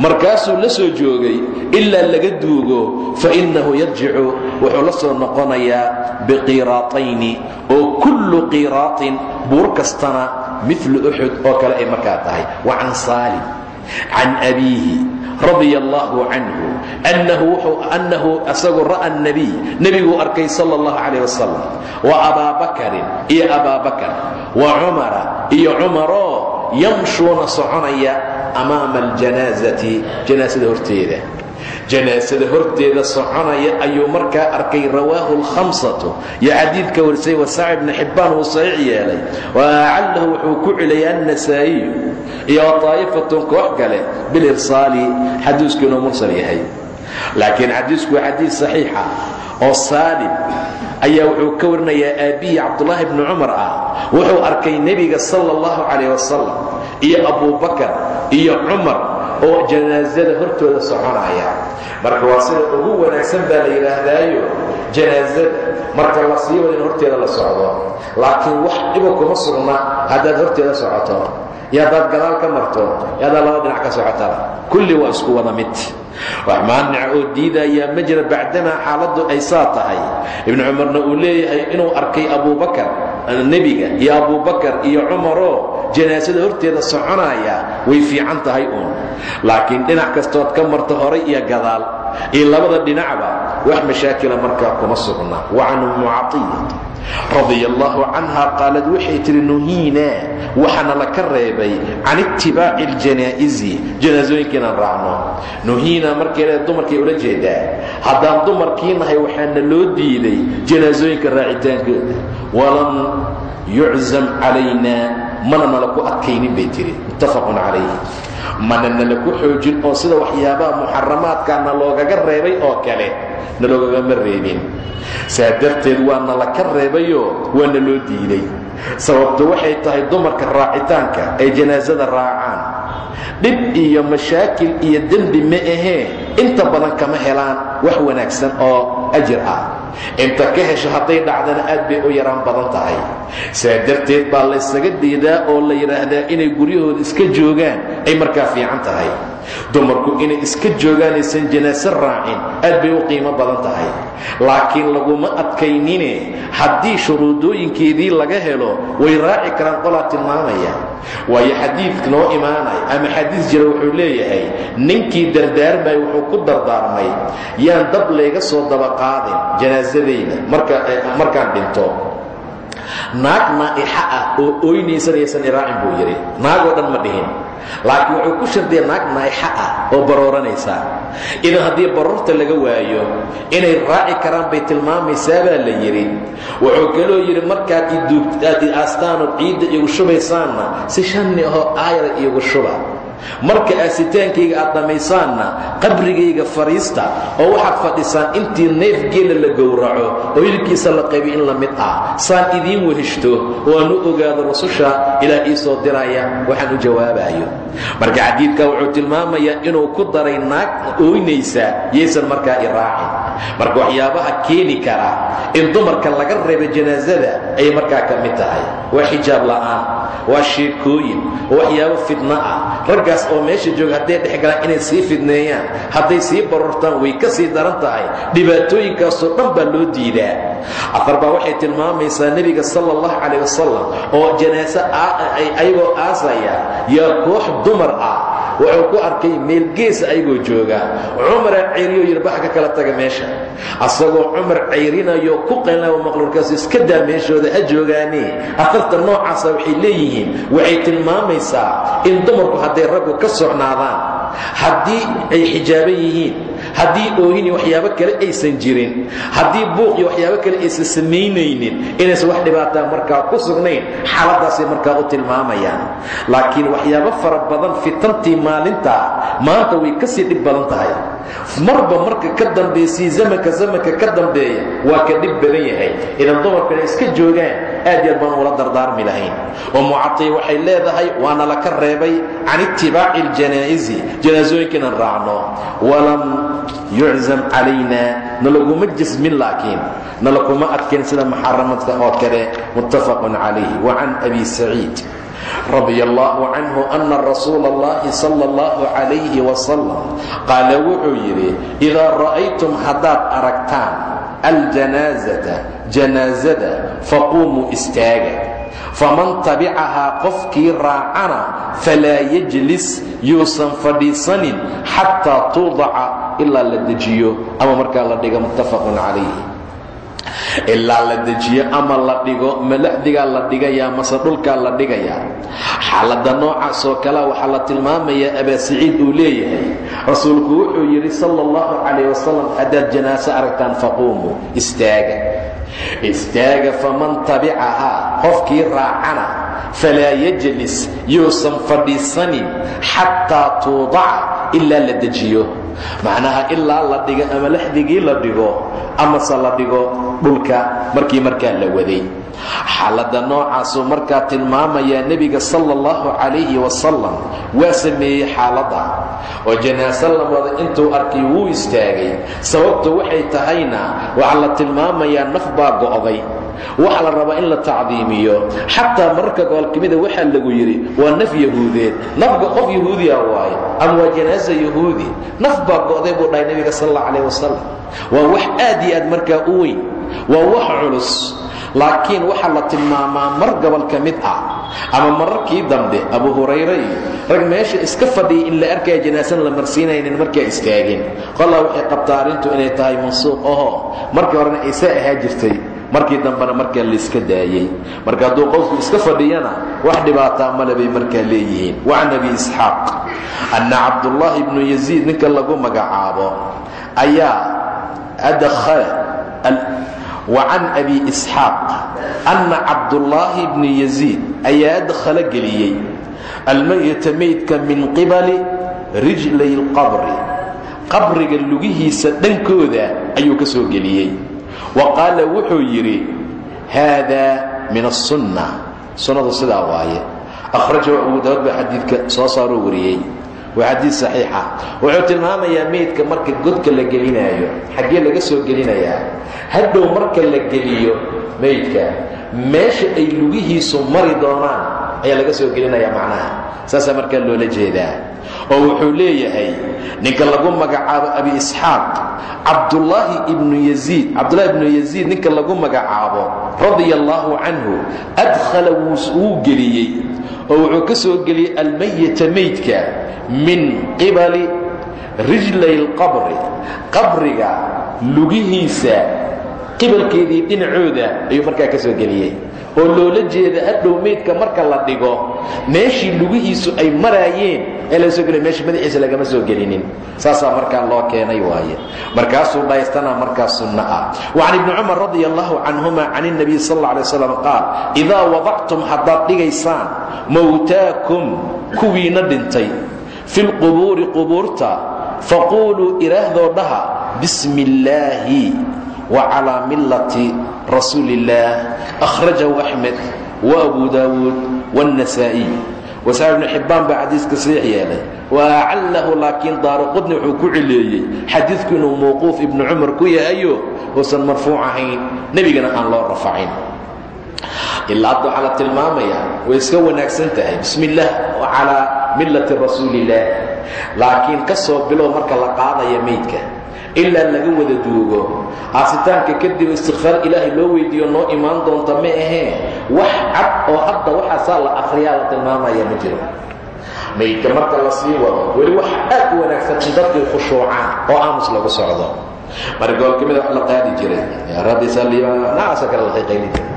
Markaasuu la soo joogay ilaa laga duugo fa innahu yarjicu wuxuu la soo noqonayaa oo kullu qiiraatin buur kastana milu uxud oo kale ay markaa tahay. Wa can saalim can abiihi radia allaahu canhu annahu asagu ra'a nabiy nebiguu arkay sala allahu calayh wasalam wa abaa bakarin iyo abaa bakar wa cumara iyo cumaroo yamshuuna soconaya amaama aljanaasati janaasada horteeda janaasada horteeda soconaya ayuu markaa arkay rawaahu alkhamsatu. Yo xadiidka warisay wasaac ibnu xibbaan wuu saxiix yeelay. Wa acallahu wuxuu ku celiyay annasaa'iyu iyo wataa'ifatun koox kale bilirsaali xadiisku inuu mursal yahay. Laakiin xadiisku waa xadiis saxiixa oo saalim ayaa wuxuu ka warinayaa aabbihii cabdulaahi bni cumar ah. Wuxuu arkay nebiga sala allahu calayh wasalam iyo abubakar iyo cumar oo janaasada hortooda soconaya. Marka waa sida ugu wanaagsan baa la yidhaahdaayo janaasada marka la sii wada in horteeda la socdo. Laakiin wax dhiba kuma sugna haddaad horteeda socoto. Iyo haddaad gadaal ka marto iyo haddaad laba dhinac ka socotaba kulli waa isku wada mid wax maanica oo diidayaa ma jira bacdamaa xaaladdu ay saa tahay. Ibnu cumarna uu leeyahay inuu arkay abubakar nebiga iyo abubakar iyo cumaroo janaasada horteeda soconaya way fiican tahay uun. Laakiin dhinac kastood ka marto horay iyo gadaal iyo labada dhinacba wax mashaakila markaa kuma sugna. Wa can ummu allaahu canha qaalad waxay tihi nuhiinaa waxaana la ka reebay can itibaaci aljanaa'izi. Janaasooyinka inaan raacno. Nuhiinaa markeeda dumarkay ula jeedaa. Haddaan dumarkii nahay waxaana loo diiday janaasooyinka raacitaankooda walam yuczam calayna mana nala ku adkaynin bay tihi muttafaqun calayh mana nala ku xoojin oo sida waxyaabaha muxaramaadkaana loogaga reebay oo kale naloogagama reebin saa darteed waa nala ka reebayoo waa na loo diiday sababtu waxay tahay dumarka raacitaanka ay janaasada raacaan. Dhib iyo mashaakil iyo dembi ma ahee inta badan kama helaan wax wanaagsan oo ajir ah. Inta ka hesho hadday dhacdana aad bay u yaraan badan tahay. Saa darteed baa laysaga diidaa oo la yidhaahdaa inay guryahooda iska joogaan ay markaa fiican tahay dumarku inay iska joogaanaysan janaaso raacin aad bay u qiimo badan tahay. Laakiin laguma adkaynine haddii shuruudooyinkeedii laga helo way raaci karaan qolaa tilmaamaya. Waayo xadiid noo imaanay ama xadiis jira wuxuu leeyahay ninkii dardaarmay wuxuu ku dardaarmay yaan dab layga soo daba qaadin janaasadayda markaan dhinto naag naa'ixa ah oo ooynaysanaysan iraacin buu yidhi. Naagoo dhan ma dhihin. Laakiin wuxuu ku shardiya naag naa'ixa ah oo barooranaysaa idan haddii baroorta laga waayo inay raaci karaan bay tilmaamaysaa baa la yidhi. Wuxuu kaloo yidhi markaad aad i aastaanood ciidda igu shubaysaanna si shanni ahoo aayada iigu shuba marka aasitaankayga aad dhammaysaanna qabrigayga fadhiista oo waxaad fadhisaan intii neef geela la gowraco oo hilibkiisa la qaybi in la mid ah saan idiin weheshto oo ogaado rasusha ilaa ii soo diraya waxaan u jawaabayo. Marka xadiidka wuxuu tilmaamayaa inuu ku daray naag ooynaysa yaysan markaa i raacin. Marka waxyaabaha keeni kara in dumarka laga reebo janaasada ayay markaa ka mid tahay. Waa xijaab la'aan waa sheekooyin oo waxyaabo fidno ah. Raggaas oo meesha jooga hadday dhex galaan inay sii fidneeyaan hadday sii barortaan way ka sii daran tahay. Dhibaatooyinkaasoo dhan baa loo diidaa. Afar baa waxay tilmaamaysaa nebiga sala allahu calayh wasalam oo janaaso ayagoo aasaya yaa koox dumar ah wuxuu ku arkay meel geesa ayagoo jooga. Cumara ceyriyo yirbax ka kala taga meesha. Asagoo cumar ceyrinayo ku qaylnaa maqluurkaasu iska daa meeshooda ha joogaane afarta noocaasa waxay leeyihiin. Waxay tilmaamaysaa in dumarku hadday raggu ka socnaadaan haddii ay xijaaban yihiin haddii oohini waxyaabo kale aysan jirin haddii buuq iyo waxyaabo kale aysan samaynaynin inaysan wax dhibaataa markaa ku sugnayn xaaladaasay markaa u tilmaamayaan. Laakiin waxyaabo fara badan fitantii maalintaa maanta way ka sii dhib badan tahay. Marba marka ka dambaysii zamanka zamanka ka dambeeya waa ka dhib badan yahay. Idan dumarku inay iska joogaan aad yaad baan ula dardaarmi lahayn. Ummu catiya waxay leedahay waana la ka reebay can itibaaci aljanaa'izi janaasooyinka raacno. Walam yuczam calayna nalaguma jasmin laakiin nalakuma adkayn sida muxaramadka oo kale muttafaqun calayh wa can abi saciid radi allahu canhu ana rasuula اllahi sala اllahu calayhi wasalam qaala wuxuu yidhi idaa ra'aytum haddaad aragtaan aljanaazata janaazada faquumuu istaaga faman tabicahaa qofkii raacana falaa yajlis yuusan fadhiisanin xataa tuudaca ilaa la dejiyo ama markaa la dhiga muttafaqun calayh ilaa la dejiyo ama la dhigo malaxdigaa la dhigayaa mase dhulkaa la dhigayaa xaaladda noocaas oo kalea waxaa la tilmaamayaa abaa saciid uu leeyahay. Rasuulku wuxuu yidhi sala allahu calayh wasalam haddaad janaaso aragtaan faquumuu istaaga. Istaaga faman tabicahaa qofkii raacana falaa yajlis yuusan fadhiisanin xataa tuudaca ilaa la dejiyo. Macnaha ilaa la dhigo ama laxdigii la dhigo amase la dhigo dhulka markii markaa la waday. Xaaladda noocaasuu markaa tilmaamayaa nebiga sala allahu calayhi wasalam waa sameeyey xaaladda oo janaaso la wada intuu arkay wuu istaagay. Sababtu waxay tahayna waxaa la tilmaamayaa naf baa go'day waxaa la rabaa in la tacdiimiyo. Xataa mararka gobolkamida waxaa lagu yidhi waa naf yahuudeed nafga qof yahuudiya waaye ama waa janaasa yahuudi naf baa go'day buu dhahay nebiga sal alla calayh wasalam waa wax aad iyo aad markaa u weyn. Waa wax culus laakiin waxaa la tilmaamaa mar gobol ka mid ah ama mararkii dambe abu hurayre rag meesha iska fadhiyay in la arkaya janaasan la marsiinaynin markaa istaagin. Qolaa waxay qabtaa arrintu inay tahay mansuuq ahoo markii horena ay saa ahaa jirtay markii dambena markaa layska daayey marka hadduu qofku iska fadhiyana wax dhibaataa male bay markaa leeyihiin. Wa can abi isxaaq anna cabdullaahi bnu yaziid ninka lagu magacaabo ayaa adkhala wa can abi isxaaq anna cabdullaahi bni yaziid ayaa adkhala geliyey almayta maydka min qibali rijlay lqabri qabriga lugihiisa dhankooda ayuu ka soo geliyey. Wa qaala wuxuu yidhi haadaa min asunna sunnadu sidaa waaye. Akhrajahu abu daawud baa xadiidka soo saaroo wariyey waa xadiid saxiixa. Wuxuu tilmaamayaa meydka marka godka la gelinaayo xaggee laga soo gelinayaa. Hadhow marka la geliyo meydka meesha ay lugihiisu mari doonaan ayaa laga soo gelinayaa macnaha. Saasaa markaa loola jeedaa oo wuxuu leeyahay ninka lagu magacaabo abi isxaaq cabdullaahi ibnu yaziid cabdullahi ibnu yaziid ninka lagu magacaabo radia allaahu canhu adkhala wuu geliyey oo wuxuu ka soo geliyey almayita meydka min qibali rijlay lqabri qabriga lugihiisa qibalkeedii dhinacooda ayuu markaa ka soo geliyey oo loola jeeda hadhow meydka marka la dhigo meeshii lugihiisu ay maraayeen ee laga soo geliy meesha madaxiisa lagama soo gelinin. Saasaa markaa loo keenay waaye. Markaasuu dhaystana markaa ah. Wa can ibni cumar radi allahu canhuma can اnabiy sal alay slam qaal idaa wadactum haddaad dhigaysaan mowtaakum kuwiina dhintay. Fi lqubuuri qubuurta faquuluu iraahdoo dhaha bismi illaahi wclى milati rasuuli اllah akhrajahu axmed waabu daawuud wاnnasaa'iy wasaxib ibnu xibbaan baa xadiiska saxiix yeelay wa acallahu laakiin daaruqudni wuxuu ku cileeyey xadiidku inuu mawquuf ibnu cumar ku yahayo uusan marfuuc ahayn nebigana aan loo rafacin ilaa hadda waxaa la tilmaamayaa way iska wanaagsan tahay bismi اllah wacalaa milati rasuuli اllah laakiin ka soo bilow marka la qaadaya meydka ilaa laga wada duugo. Aasitaanka kadib istikfaar ilaahay loo weydiiyo noo imaan doonta ma ahee. Wax cad oo hadda waxaasaa la akhriyaa la tilmaamaya ma jiro. Maydka marka la sii wado weli wax aad u wanaagsan in dadkay khushuucaan oo aamus lagu socdo. Marka gobol ka mida wax la qaadi jiray. Yaa rabbi sallinaasa kale la qiiqayni jiray.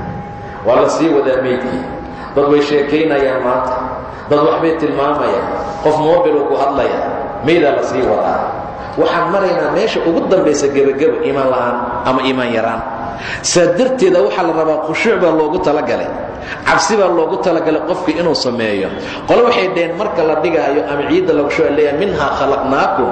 Waa la sii wadaa meydkii dad way sheekaynayaan maanta. Dad waxbay tilmaamayaan. Qof moobiluu ku hadlaya maydaa la sii wadaa waxaan maraynaa meesha ugu dambaysa gebagebo iimaan la'aan ama iimaan yaraan saa darteeda waxaa la rabaa khushuuc baa loogu talagalay. Cabsi baa loogu talagalay qofka inuu sameeyo. Qole waxay dhaheen marka la dhigaayo ama ciidda lagu shuba leeyahay minhaa khalaqnaakum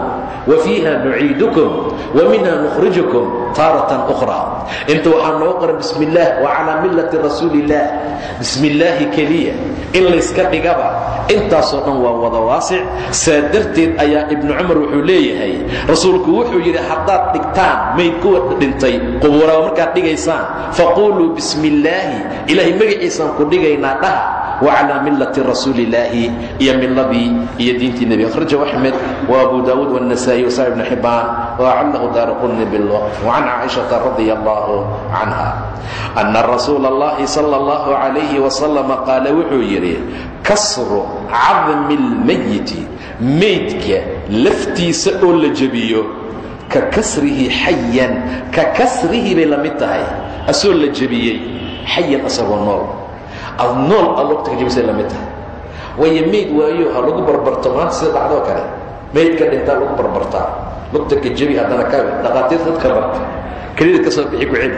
wa fiiha nuciidukum wa minha nukhrijukum taaratan ukhraa. Inta waxaa noo qoran bismi wa calaa millati rasuuliillaah bismi illaahi keliya. In layska dhigaba intaasoo dhan waa wada waasic. Saa darteed ayaa ibnu cumar wuxuu leeyahay rasuulku wuxuu yidhi haddaad dhigtaan mayd kuwa dhintay qubuuraba markaad dhigaysaan faquuluu bismi illaahi ilaahay magaciisaan ku dhigaynaa dhaha wacalaa millati rasuulillaahi iyo milladii iyo diintii nebiga akhrajahu axmed wa abu daawuud wاnasaa'i wasac ibnu xibbaan waacallahu daara bilwaqf wacan caaishata radia allahu canha ana rasuula allahi sala allahu calayhi wasalama qaala wuxuu yidhi kasru cadmi اlmayiti meydka laftiisa oo la jebiyo ka kasrihi xayan ka kasrihi bay la mid tahay. Asoo la jebiyey xayan asagoo nool. Ad nool aad lugta ka jebisay la mid tahay. Waayo meyd waayo ha lagu barbarto maanta sida dhacdoo kale. Meydka dhintaa lagu barbartaa lugta ka jebi haddana kabe dhaqaatiirta dadka barta kelida ka soo bixi ku celi.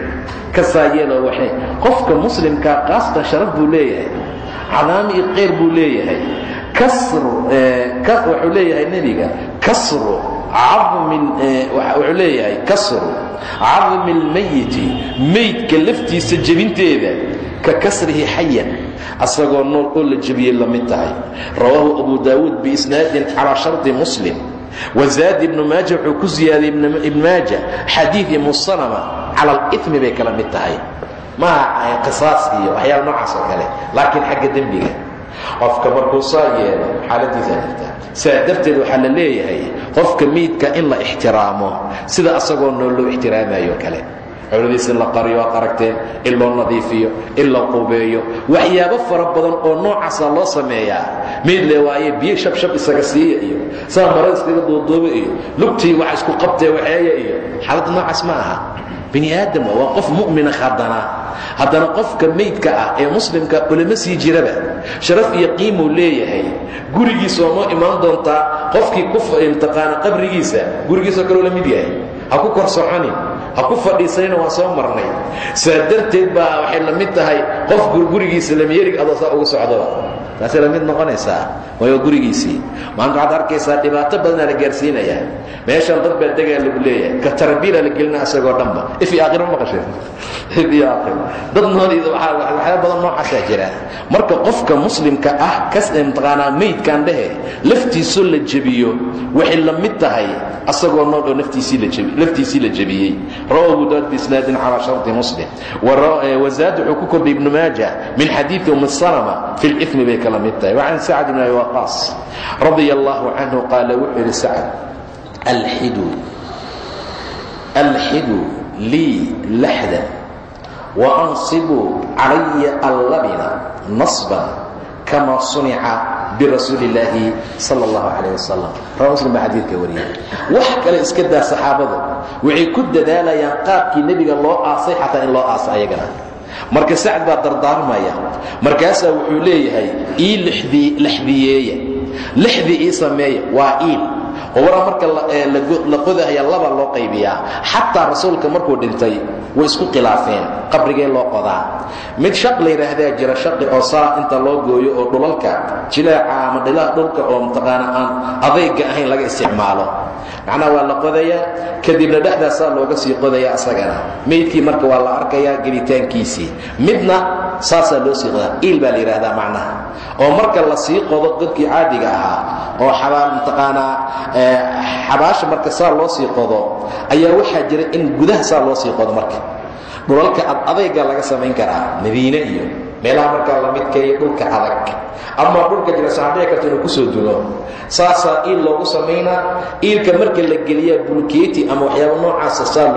Ka saayeeloo waxay. Qofka muslimkaa qaastan sharaf buu leeyahay. Calaami iyo qeyr buu leeyahay. Kasru wuxuu leeyahay nebiga kasru wuxuu leeyahay kasru cadmi اlmayiti meydka laftiisa jebinteeda ka kasrihi xayan asagoo nool oo la jebiyey la mid tahay. Rawaahu abu daawuud biisnaadin calaa shardi muslim. Wazaad ibnu maaja wuxuu ku ziyaadiyey ibn maaja xadiidi musanama cala alimi bay kala mid tahay. Maaha qisaas iyo waxyaala noocaas oo kale laakiin xagga dembiga saa darteed waxaa la leeyahay qofka miidka in la ixtiraamo sida asagoo nool loo ixtiraamayo kale. Cawladiis in la qariyo waad aragteen in loo nadiifiyo in la qubeeyo waxyaabo fara badan oo noocaasa loo sameeyaa. Miid le waaye biyo shabshab isaga siiya iyo saa marada iskaga duuduuba iyo lugtii wax isku qabtee waxeeya iyo xaalad noocaas ma aha bini aadam waa qof mu'mina haddana. Haddana qofka meydka ah ee muslimka ulama sii jiraba. Sharaf iyo qiimuu leeyahay. Gurigiisa oo noo imaan doontaa qofkii ku imtiqaana qabrigiisa. Gurigiisoo kaleu la mid yahay. Ha ku kor soconin. Ha ku fadhiisanina waan soo marnay. Saa darteed baa waxay la mid tahay qof gurigiisa lamayerig adoo saa ugu socdoba taasay la mid noqonaysaa waayo gurigiisii maanta waxaad arkaysaa dhibaato badanaa la gaarsiinayaa meeshan dad baa degaa lagu leeyahay. Ka tarbiila la gelina isagoo dhanba. If iyo aakhira maqasheen if iyo aakhira dad nooliida waxyaaba badan noocaasaa jira. Marka qofka muslimka ah kas imtiqaanaa meydkan dhehe laftiisoo la jebiyo. Waxay la mid tahay asagoo nool oo laftiisii la jebiyey. Rawa abu daawud biisnaadin calaa sharti muslim. Wazaad wuxuu ku kordhay ibnu maaja min xadiidi umi salama fi limi bay kala mid tahay. Wacan sacd bn abi waqaas radia allahu canhu qaala wuxuu yidhi sacd alxidu alxidu lii laxdan waansibuu calaya allabina nasban kama sunica birasuuli illaahi sal اllahu calayh wasalam rawa muslim baa xadiidka wariyay wax kale iska daa saxaabadu waxay ku dadaalayaan qaabkii nebiga loo aasay xataa in loo aasa marka sacd baa dardaarmaya. Markaasaa wuxuu leeyahay ii laxdiyeeya lixdii ii sameeya waa iil qubara marka la qodahaya laba loo qaybiyaa. Xataa rasuulka markuu dhintay way isku khilaafeen qabrigee loo qodaa. Mid shaq la yidhaahdaa jira shaqi oo inta loo gooyo oo dhulalka jilaaca ama dhilaha dhulka oo mataqaana aan adayga ahayn laga isticmaalo. Macnaha waa la qodayaa kadibna dhexdaasaa looga sii qodayaa asagana. Meydkii marka waa la arkayaa gelitaankiisii. Midna saasaa loo sii qodaa. Iil baa la yidhaahdaa macnaha. Oo marka la qodo dadkii caadiga ahaa oo xabaal mataqaanaa xabaasha marka saa loo sii qodo ayaa waxaa jira in gudaha saa loo sii qodo marka. Dhulalka ad adayga laga samayn karaa madiine iyo meelaha markaa la midkeeyo dhulka adag ama dhulka jira saadhici karta inuu ku soo dulo. Saasaa iil loogu samaynaa iilka marka la geliyaa bulkeeti ama waxyaaba noocaasa saa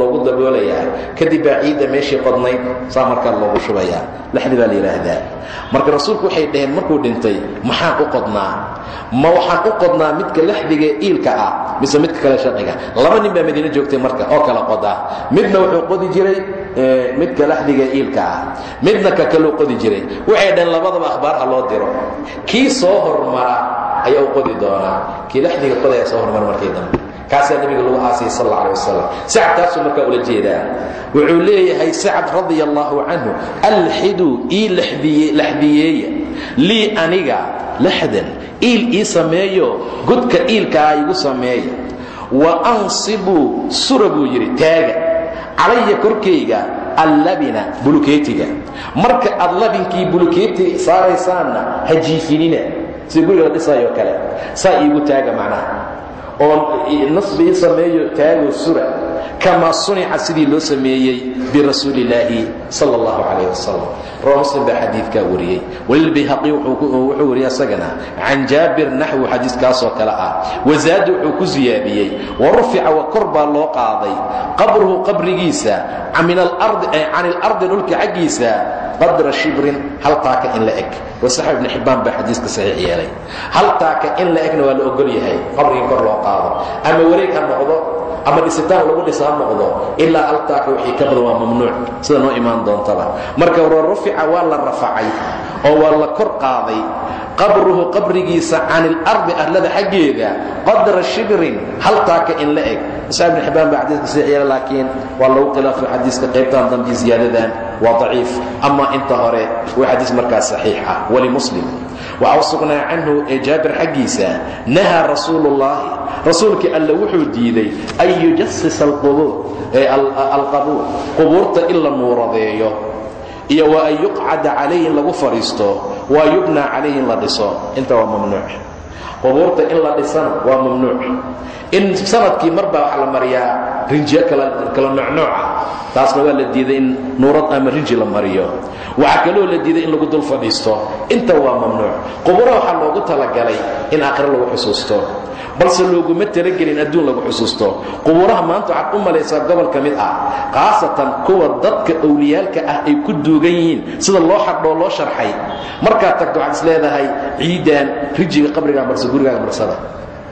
loogu daboolayaa kadib baa ciidda meeshii qodnayd saa markaa loogu shubayaa. Laxdi baa la yidhaahdaa. Marka rasuulku waxay dhaheen markuu dhintay maxaan u qodnaa? Ma waxaan u qodnaa midka laxdiga iilka ah mise midka kale sharciga laba nin baa madiine joogtay marka oo kala qodaa. Midna wuxuu qodi jiray midka laxdiga iilka ah. Midna ka kaluu qodi jiray. Waxay dhaheen labadaba akhbaar ha loo diro. Kii soo hormara ayaa u qodi doonaa. Kii laxdiga qodaya soo hormara markii dambe. Kaasaa nebiga lagu aasayay sal alla alay wasalam sacad markaa ula jeedaa. Wuxuu leeyahay sacad radia allaahu canhu alxiduu ii laxdiyeeya lii aniga laxdan iil ii sameeyo godka iilkaa igu sameeya. Wa ansibuu sura buu yidhi taaga. Calaya korkayga allabina bulukeetiga. Marka aad labinkii bulukeeti saaraysaanna ha jiifinina sida guriga la dhisayoo kale saa iigu taaga macnaha. Oo nasbi sameeyo taagoo sura kamaa sunica sidii loo sameeyey birasuuli illaahi sal اllahu calayh wasalam rawa muslim baa xadiidkaa wariyey walilbayhaqi wuxuu wariyey asagana can jaabir naxwu xadiiskaasoo kale ah wazaada wuxuu ku siyaadiyey warufica wa kor baa loo qaaday qabruhu qabrigiisa can ilardi dhulka xaggiisa qadra shibrin hal taaka in la eg wasaxab ibni xibbaan baa xadiiska saxiix yeelay hal taaka in la egna waa la ogol yahay noqdo ama dhisitaan lagu dhisa ha noqdo. Ilaa hal taaka wixii ka badan waa mamnuuc. Sida noo imaan doontaba. Marka rufica waa la rafacay oo waa la kor qaaday. Qabruhu qabrigiisa can ilardi arlada xaggeeda qadra shibrin. Hal in la eg. Saxib ibni xibbaan baa xadiiska yeelay laakiin waa lagu khilaafay xadiiska qaybtan dambe ziyaadadan. Waa daciif. Ama inta hore waa xadiis markaas saxiix walimuslim waxaa u sugnaa canhu ee jaabir xaggiisa nahaa rasuuluullaahi rasuulkii alle wuxuu diiday an yujasisa alqabuur qubuurta in la nuuradeeyo iyo wa an yuqcada calayhi in lagu fadhiisto waa yubnaa calayhi in la dhiso. Inta waa mamnuuc qubuurta in la dhisana waa mamnuuc. In sannadkii marbaa waxa la mariyaa rinjiyo kala noocnooca taasna waa la diiday in nuurad ama rinji la mariyo. Waxaa kaloo la diiday in lagu dul fadhiisto. Inta waa mamnuuc. Qubura waxaa loogu talagalay in aakhiro lagu xusuusto balse looguma talagelin adduun lagu xusuusto. Qubuuraha maanta waxaad u malaysaa gobol ka mid ah khaasatan kuwa dadka owliyaalka ah ay ku duugan yihiin sida loo xadhoo loo sharxay. Markaad tagto waxaad is leedahay ciidan rijiga qabrigaa marsa gurigaaga marsada.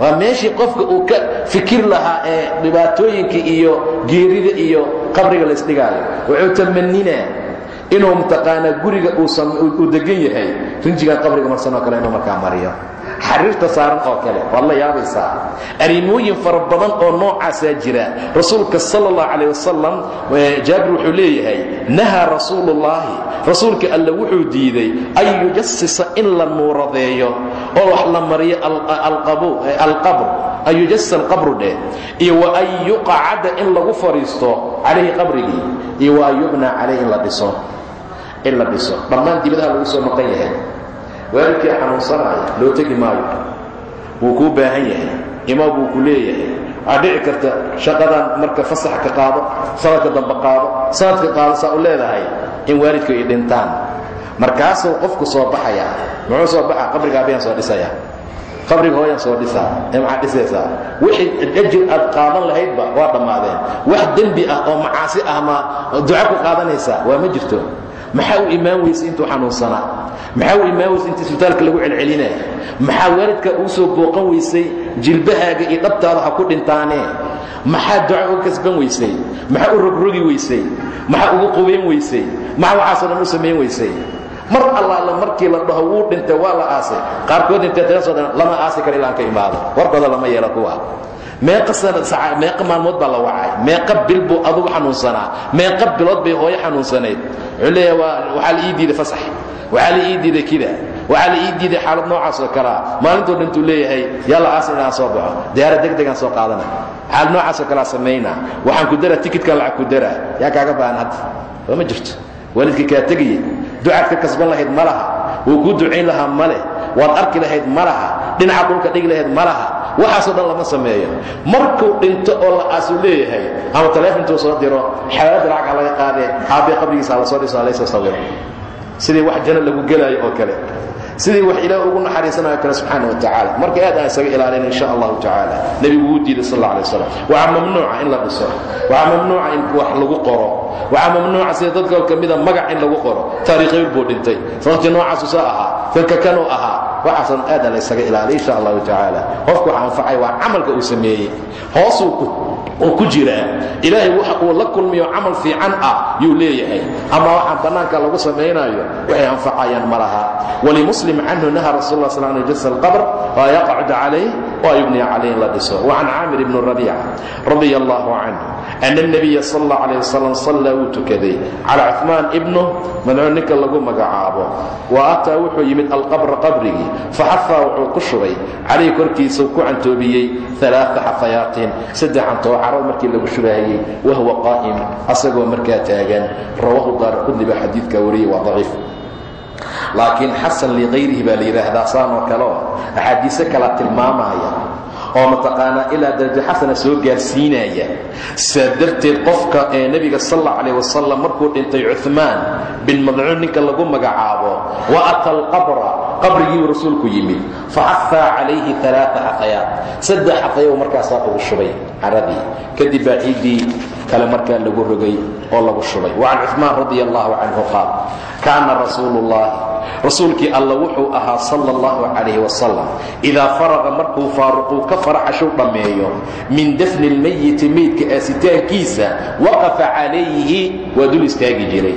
Waa meeshii qofka uu ka fikir lahaa ee dhibaatooyinka iyo geerida iyo qabriga laysdhigaayo wuxuu tamaninaa inuu mutaqaanaa guriga uu degan yahay rinjigaa qabriga marsanoo kale inuu markaa mariyo xariirta saaran oo kale waad la yaabaysaa arrimooyin fara badan oo noocaasaa jira. Rasuulka sal اllah calah wasalam jaabir wuxuu leeyahay nahaa rasuuluullaahi rasuulka alle wuxuu diiday an yujasisa in la nuuradeeyo oo wax la mariyo alqabr an yujasisa alqabru dheh iyo wa an yuqacada in lagu fadhiisto calayhi qabrigii iyo wa an yubnaa calayh in la dhiso. Dhammaan dibadaha lagu soo maqan yahay waalidkii xanuunsanaya loo tegi maayo. Wuu kuu baahan yahay imaa buu ku leeyahay. Waxaa dhici karta shaqadan marka fasax ka qaado sanadka dambe qaado sanadka qaado saa u leedahay in waalidku ay dhintaan. Markaasuu qofku soo baxaya muxuu soo baxa qabriga abayaan soo dhisaya. Qabriga hooyaan soo dhisaa ee maxaad dhisaysaa wixii ajir aad qaadan lahaydba waa dhammaadeen. Wax dembi ah oo macaasi ah ma duco ku qaadanaysaa waa ma jirto maxaa u imaan weysay intuu xanuunsanaa maxaa u imaan weysay inta isbitaalka lagu celcelinaya maxaa waalidkaa uu soo booqan weysay? Jilbahaaga iyo dhabtaada ha ku dhintaanee maxaa duco u kasban weysay? Maxaa u rogrogi weysay? Maxaa ugu qubayn weysay? Maxaa waxaasoo dhan u samayn weysay? Mar allaala markii la dhaho wuu dhintay waa la aasay qaarkood intay tagasoo dhan lama aasi karo ilaan ka imaado. Warkooda lama yeelo kuwa meeqa maalmood baa la wacay. Meeqa bil buu adugu xanuunsanaa. Meeqa bilood bay hooyo xanuunsanayd. Wuxuu leeyahay waxaa la ii diiday fasax. Waxaa la ii diiday kida. Waxaa la ii diiday xaalad noocaas oo kalea maalintoo dhantuu leeyahay yalla aas inaan soo baxo. Diyaara deg degaan soo qaadana xaalad noocaas oo kalea samayna. Waxaan ku dara tikidkan lacag ku dara. Yaa kaaga baahan hadda waa ma jirto. Waalidka kaa tegayey ducaad ka kasban lahayd ma laha. Wuu kuu ducayn lahaa ma leh waad arki lahayd ma laha dhinacaad dhulka dhigi lahayd ma laha waxaasoo dhan lama sameeyo. Markuu dhinto oo la aasuu leeyahay ama taleefontuu soo diro xawaalada lacag laga qaadee aabbee qabrigiisa ha la soo dhiso ha laysoo sawiro sidii wax jano lagu gelaayo oo kale. Sidii wax ilaah ugu naxariisanayo kale subxaana wa marka aad aan isaga ilaalin insha allahu tacaala nebigu wuu diiday sal alla alay waxaa mamnuuca in la dhiso. Waxaa mamnuuca in wax lagu qoro. Waxaa mamnuuca sida dadkoo ka magac in lagu qoro. Taariikhyul buu dhintay. Sababtii noocaasu saa ahaa. Kanka kanuu ahaa waxaasan aada la ysaga ilaaliya insha allahu tacaala qofku waxa waa camalka uu sameeyey. Hoosuu uu ku jiraa ilaahay waxa la kulmiyo camal fiican ah yuu leeyahay. Ama waxaan bannaanka lagu samaynayo waxay anfacayaan ma laha. Walimuslim canhu naha rasul la sl an jasa alqabr waa yaqcud calayh waa yubniya calayh dhiso. Wacan caamir ibni rabiica radia allahu ana nabiya sal alla calayh wasalam sallaa wuu tukaday cala cumaan ibnu madcuun ninka lagu magacaabo wa ataa wuxuu yimid alqabra qabrigii faxafaa wuxuu ku shubay calayhi korkiisa ku cantoobiyey alaaa xafayaatin saddex cantoo caro markii lagu shubaayey wahwa qaa'im asagoo markaa taagan rawaahu daaraqudni baa xadiidkaa wariyey waa daciif laakiin xasan liqayrihi baa la yidhaahdaa saanoo kaleoo axaadiise kala tilmaamaya oo mataqaanaa ilaa darajo xasana soo gaarsiinaya saa darteed qofka ee nebiga sal alla wasalam markuu dhintay cumaan bin madcuun ninka lagu magacaabo wa ata alqabra qabrigiiuu rasuulku yimid. Faxafaa calayhi alaaa xafayaat saddex xafayo markaasaa ugu shubay caradii kadib baa ciiddii kale markaa lagu rogay oo lagu shubay. Wacan cumaan radi allahu qaal kaana rasuulu ullahi rasuulkii alla wuxuu ahaa sala allahu calayh wasalam idaa faraqa markuu faaruquu ka faraxashuu dhammeeyo min dafni lmayiti meydka aasitaankiisa waqafa calayhi waa dul istaagi jiray.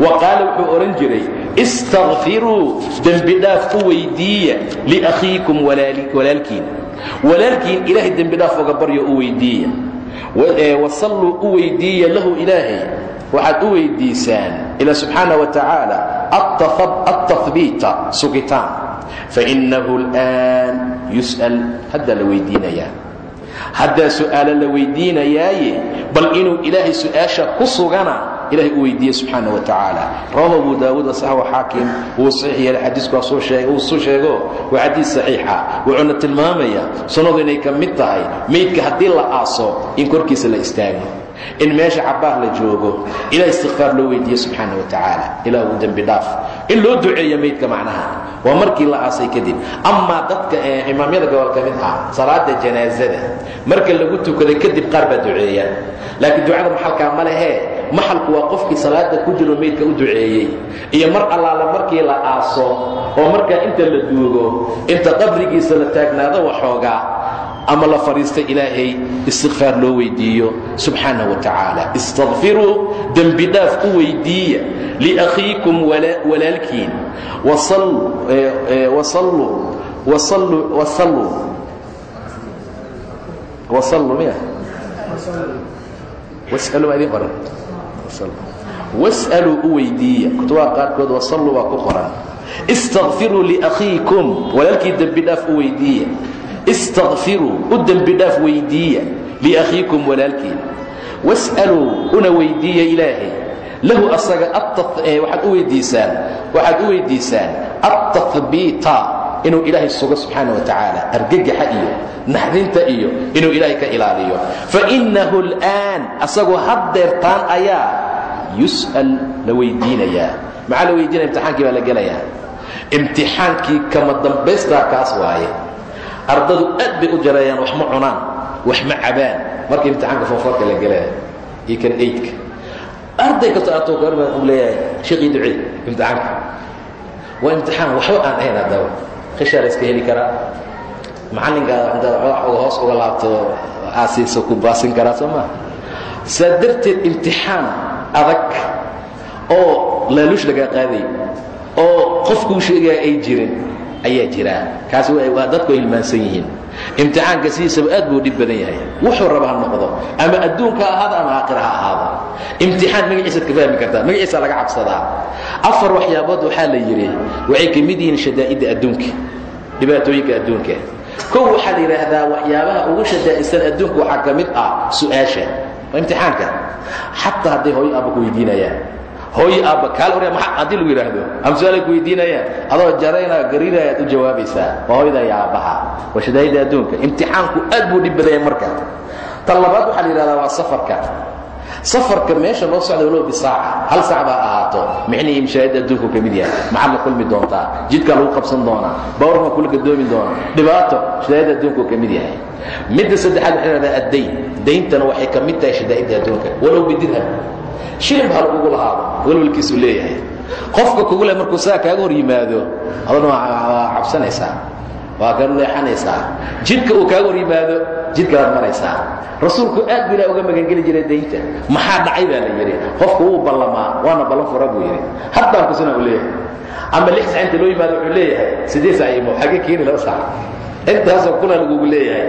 Wa qaala wuxuu odhan jiray istakfiruu dembidhaaf u weyddiiya liakhiikum walaalkiin. Walaalkiin ilaahay dembidhaaf oga baryo u weyddiiya wasalluu u weyddiiya lahu ilaahay. Waxaad u weyddiisaan ila subxaana wa tacaala altahbiita sugitaan. Fainahu اlآan yus'al haddaa la weydiinayaa. Haddaa su'aalo la weydiinayaaye bal inuu ilaahay su'aasha ku sugana ilahay u weydiiye subxaana wa tacaala rawahu abu daawuud wasaxwa xaakim. Wuu saxiix yeelay xadiisku uu su sheego. Waa xadiis saxiixa. Wuxuuna tilmaamayaa sunnadu inay ka mid tahay meydka haddii la aaso in korkiisa la istaago in meesha cabbaar la joogo. Ilah istikfaar loo weydiiye subxaana wa tacaala ilah uu dembi dhaaf. In loo duceeyo meydka macnaha waa markii la aasay kadib. Amaa dadka imaamyada gobol ka mid ah salaada janaasada marka lagu tukada kadib qaar baa duceeya. Laakiin ducada maxalkaa ma lehee maxalku waa qofkii salaada ku jiro meydka u duceeyey. Iyo mar allaala markii la aaso oo markaa inta la duugo inta qabrigiisa la taagnaado waxoogaa ama la fadhiista ilaahay istikfaar loo weydiiyo subxaana wa tacaala. Istakfiruu dembi dhaaf u weydiiya. Liakhiikum walaalkiin. Wasaluu miya? Wasaluu idin qoran was'aluu u weydiiya. Kutubaha qaarkood wasalluu baa ku qoran istakfiruu liakhiikum walaalkii dembi dhaaf u weydiiya. Istakfiruu u dembi dhaaf weydiiya. Liakhiikum walaalkiin was'aluu una weydiiya ilaahay. Lahu asaga weydiisaan waxaad u weydiisaan altahbiita inuu ilaahay sugo subxaana wa tacaala argagaxa iyo naxdinta iyo inuu ilaahay ka ilaaliyo. Fainahu اlآan asagoo haddeertaan ayaa yus'al la weydiinayaa maxaa la weydiinaya? Imtixaankii baa la gelayaa. Imtixaankii kama dambaystaa kaas waaye. Ardadu aad bay u jareeyaan wax ma cunaan wax ma cabaan. Marka imtixaanka foofoorka la gelaya iyo kan eydka. Arday kasto aatoo leeyahay sheekii ducey imtixaanka. Waa imtixaan waxba aan ahayn haddaba la iska heli karaa macallinkaa intaad uga hoos uga laabto aasiisa ku baasin karaa soo maa imtixaan adag oo laaluush lagaa qaaday oo qofkuu sheegaya ay jirin ayaa jiraa kaasi waa dadku ay yihiin imtixaanka sidiisaba aad buu dhib badan yahay. Wuxuu raba ha noqdo. Ama adduunka ha ahaado ama aakhira ha ahaado. Imtixaan magaciisaad ka fahmi kartaa magaciisa laga cabsadaa. Afar waxyaabood waxaa la yidhi waxay ka mid yihiin shadaa'idda adduunka dhibaatooyinka adduunka. Kow waxaa la yidhaahdaa waxyaabaha ugu shadaa'isan adduunka waxaa ka mid ah su'aasha waa imtixaanka. Xataa hadday hooyo aabba ku weydiinayaan hooyo aabba kaal hore haddii lagu yidhaahdo ama su'aalay ku weydiinayaan. Adoo jaraynaa gariiraya ad u jawaabaysaa waa hooyada iyo aabbaha waa shadaa'idda adduunka. Imtixaanku aad buu dhib badanya marka. Tan labaad waxaa la yidhahdaa waa safarka. Safarka meesha loo socda walow bisaaca hal sac baa ahaato. Micnihii mashaahidda adduunku ka mid yahay. Maxaad la kulmi doontaa? Jidkaa lagu qabsan doonaa. Bawrmaa kula gadoomi doona dhibaato shadaa'idda adduunku ka mid yahay. Midda saddexaad waxay dhahdaa addayn. Dayntana waxay ka mid tahay shadaa'idda adduunka. Walow bidirham shilin baa lagugu lahaado walwalkiisuu leeyahay. Qofka kugu le markuu saa hor yimaado adana waa waa ka leexanaysaa. Jidka uu kaaga hor yimaado jidkaad maraysaa. Rasuulku aad buu ilaah uga magangeli jiray daynta maxaa dhacay baa la yidhi. Qofku wuu ballamaa waana ballan fura buu yidhi. Haddaan kusina u leeyahay. Ama lix sac inta loo yimaado wuxuu leeyahay siddeed sac imo xagge keeni laba sac intaasoo kuna lagugu leeyahay.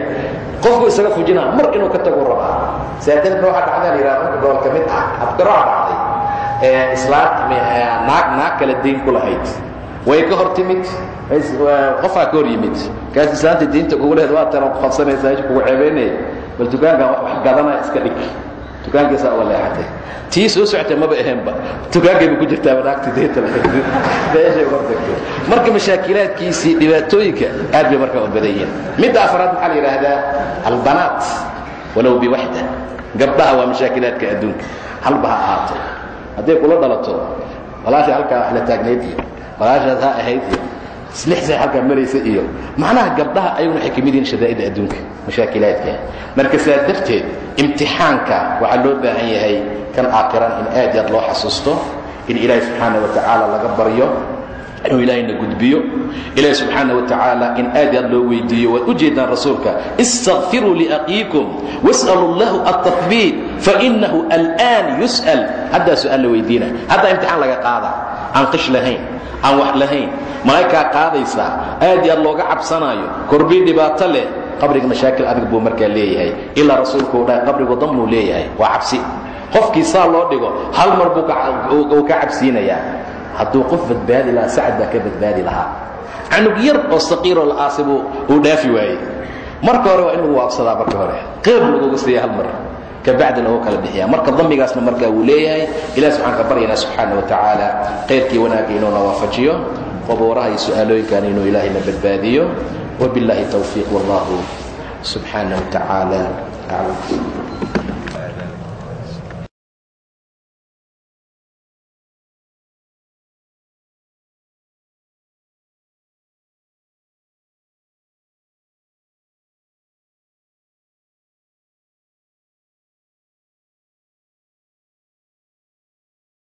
Qofku isaga fujinaa mar inuu ka tagu rabaa saadanka waxaa dhacdaa la yidhaha marka gobol ka mid ah abdiraa dhacday. Ee islaam naag naag kale dayn ku lahayd. Way ka hor timid qofaa ka hor yimid. Kaas islaanta diinta kugu lehed waa tana ku qabsanaysaa meesha kugu ceebaynaya bal dukaankan wax gadanaya iska dhig. Dukaankiisaa uga leexatay. Tii soo socotay maba aheenba dukaankayba ku jirtaaba naagti deynta meeshay uga tagtay. Marka mashaakilaadkiisii dhibaatooyinka aad bay markaa u badan yihiin. Midda afraad maxaa la yidhaahdaa albanaat walow biwaxda gabdhaha waa mashaakilaadka adduunka. Halba ha ahaato. Hadday kula dhalato walaashay halkaa wax la taagnayd iyo walaashaad ha ahayd iyo lixsay halkaa maraysa iyo macnaha gabdhaha ayaguna waxay ka mid yihiin shadaa'idda adduunka mashaakilaadka marka saa darteed imtixaanka waxaa loo baahan yahay kan aakiran in aad i aad loo xasuusto in ilaahay subxaana wa tacaala laga baryo inuu ilaahayna gudbiyo. Ilaahi subxaana wa tacaala in aad aad loo weydiiyo. Waad u jeedaan rasuulka istakfiruu liaqiikum was'aluu lahu altahbiit fainahu al'aan yus'al. Haddaa su'aal la weydiina. Haddaa imtixaan laga qaada aan qish lahayn aan wax lahayn malaa'igkaa qaadaysaa aad i looga cabsanaayo korbii dhibaato leh qabriga mashaakil adag buu markaa leeyahay. Ilaa rasuulku uu dhahay qabrigu damnuu leeyahay. Waa cabsi. Qofkii saa loo dhigo hal mar buu uu ka cabsiinayaa hadduu qof badbaadi lahaa sacad baa ka badbaadi lahaa. Canug yar oo saqiiroo la'aasibuu uu dhaafi waayey. Marka hore waa in lagu waabsadaa marka hore. Qeyb laguga siiya hal mar kabacdina u kala bixiya marka damigaasna markaa wuu leeyahay ilah subxaan ka baryaynaa subxaana wa tacaala khayrkii wanaagga inuuna waafajiyo qobuuraha iyo su'aalooyinkan inuu ilaahay na badbaadiyo wabiاllaahi towfiiq wallahu subxaana wa tacaala aclam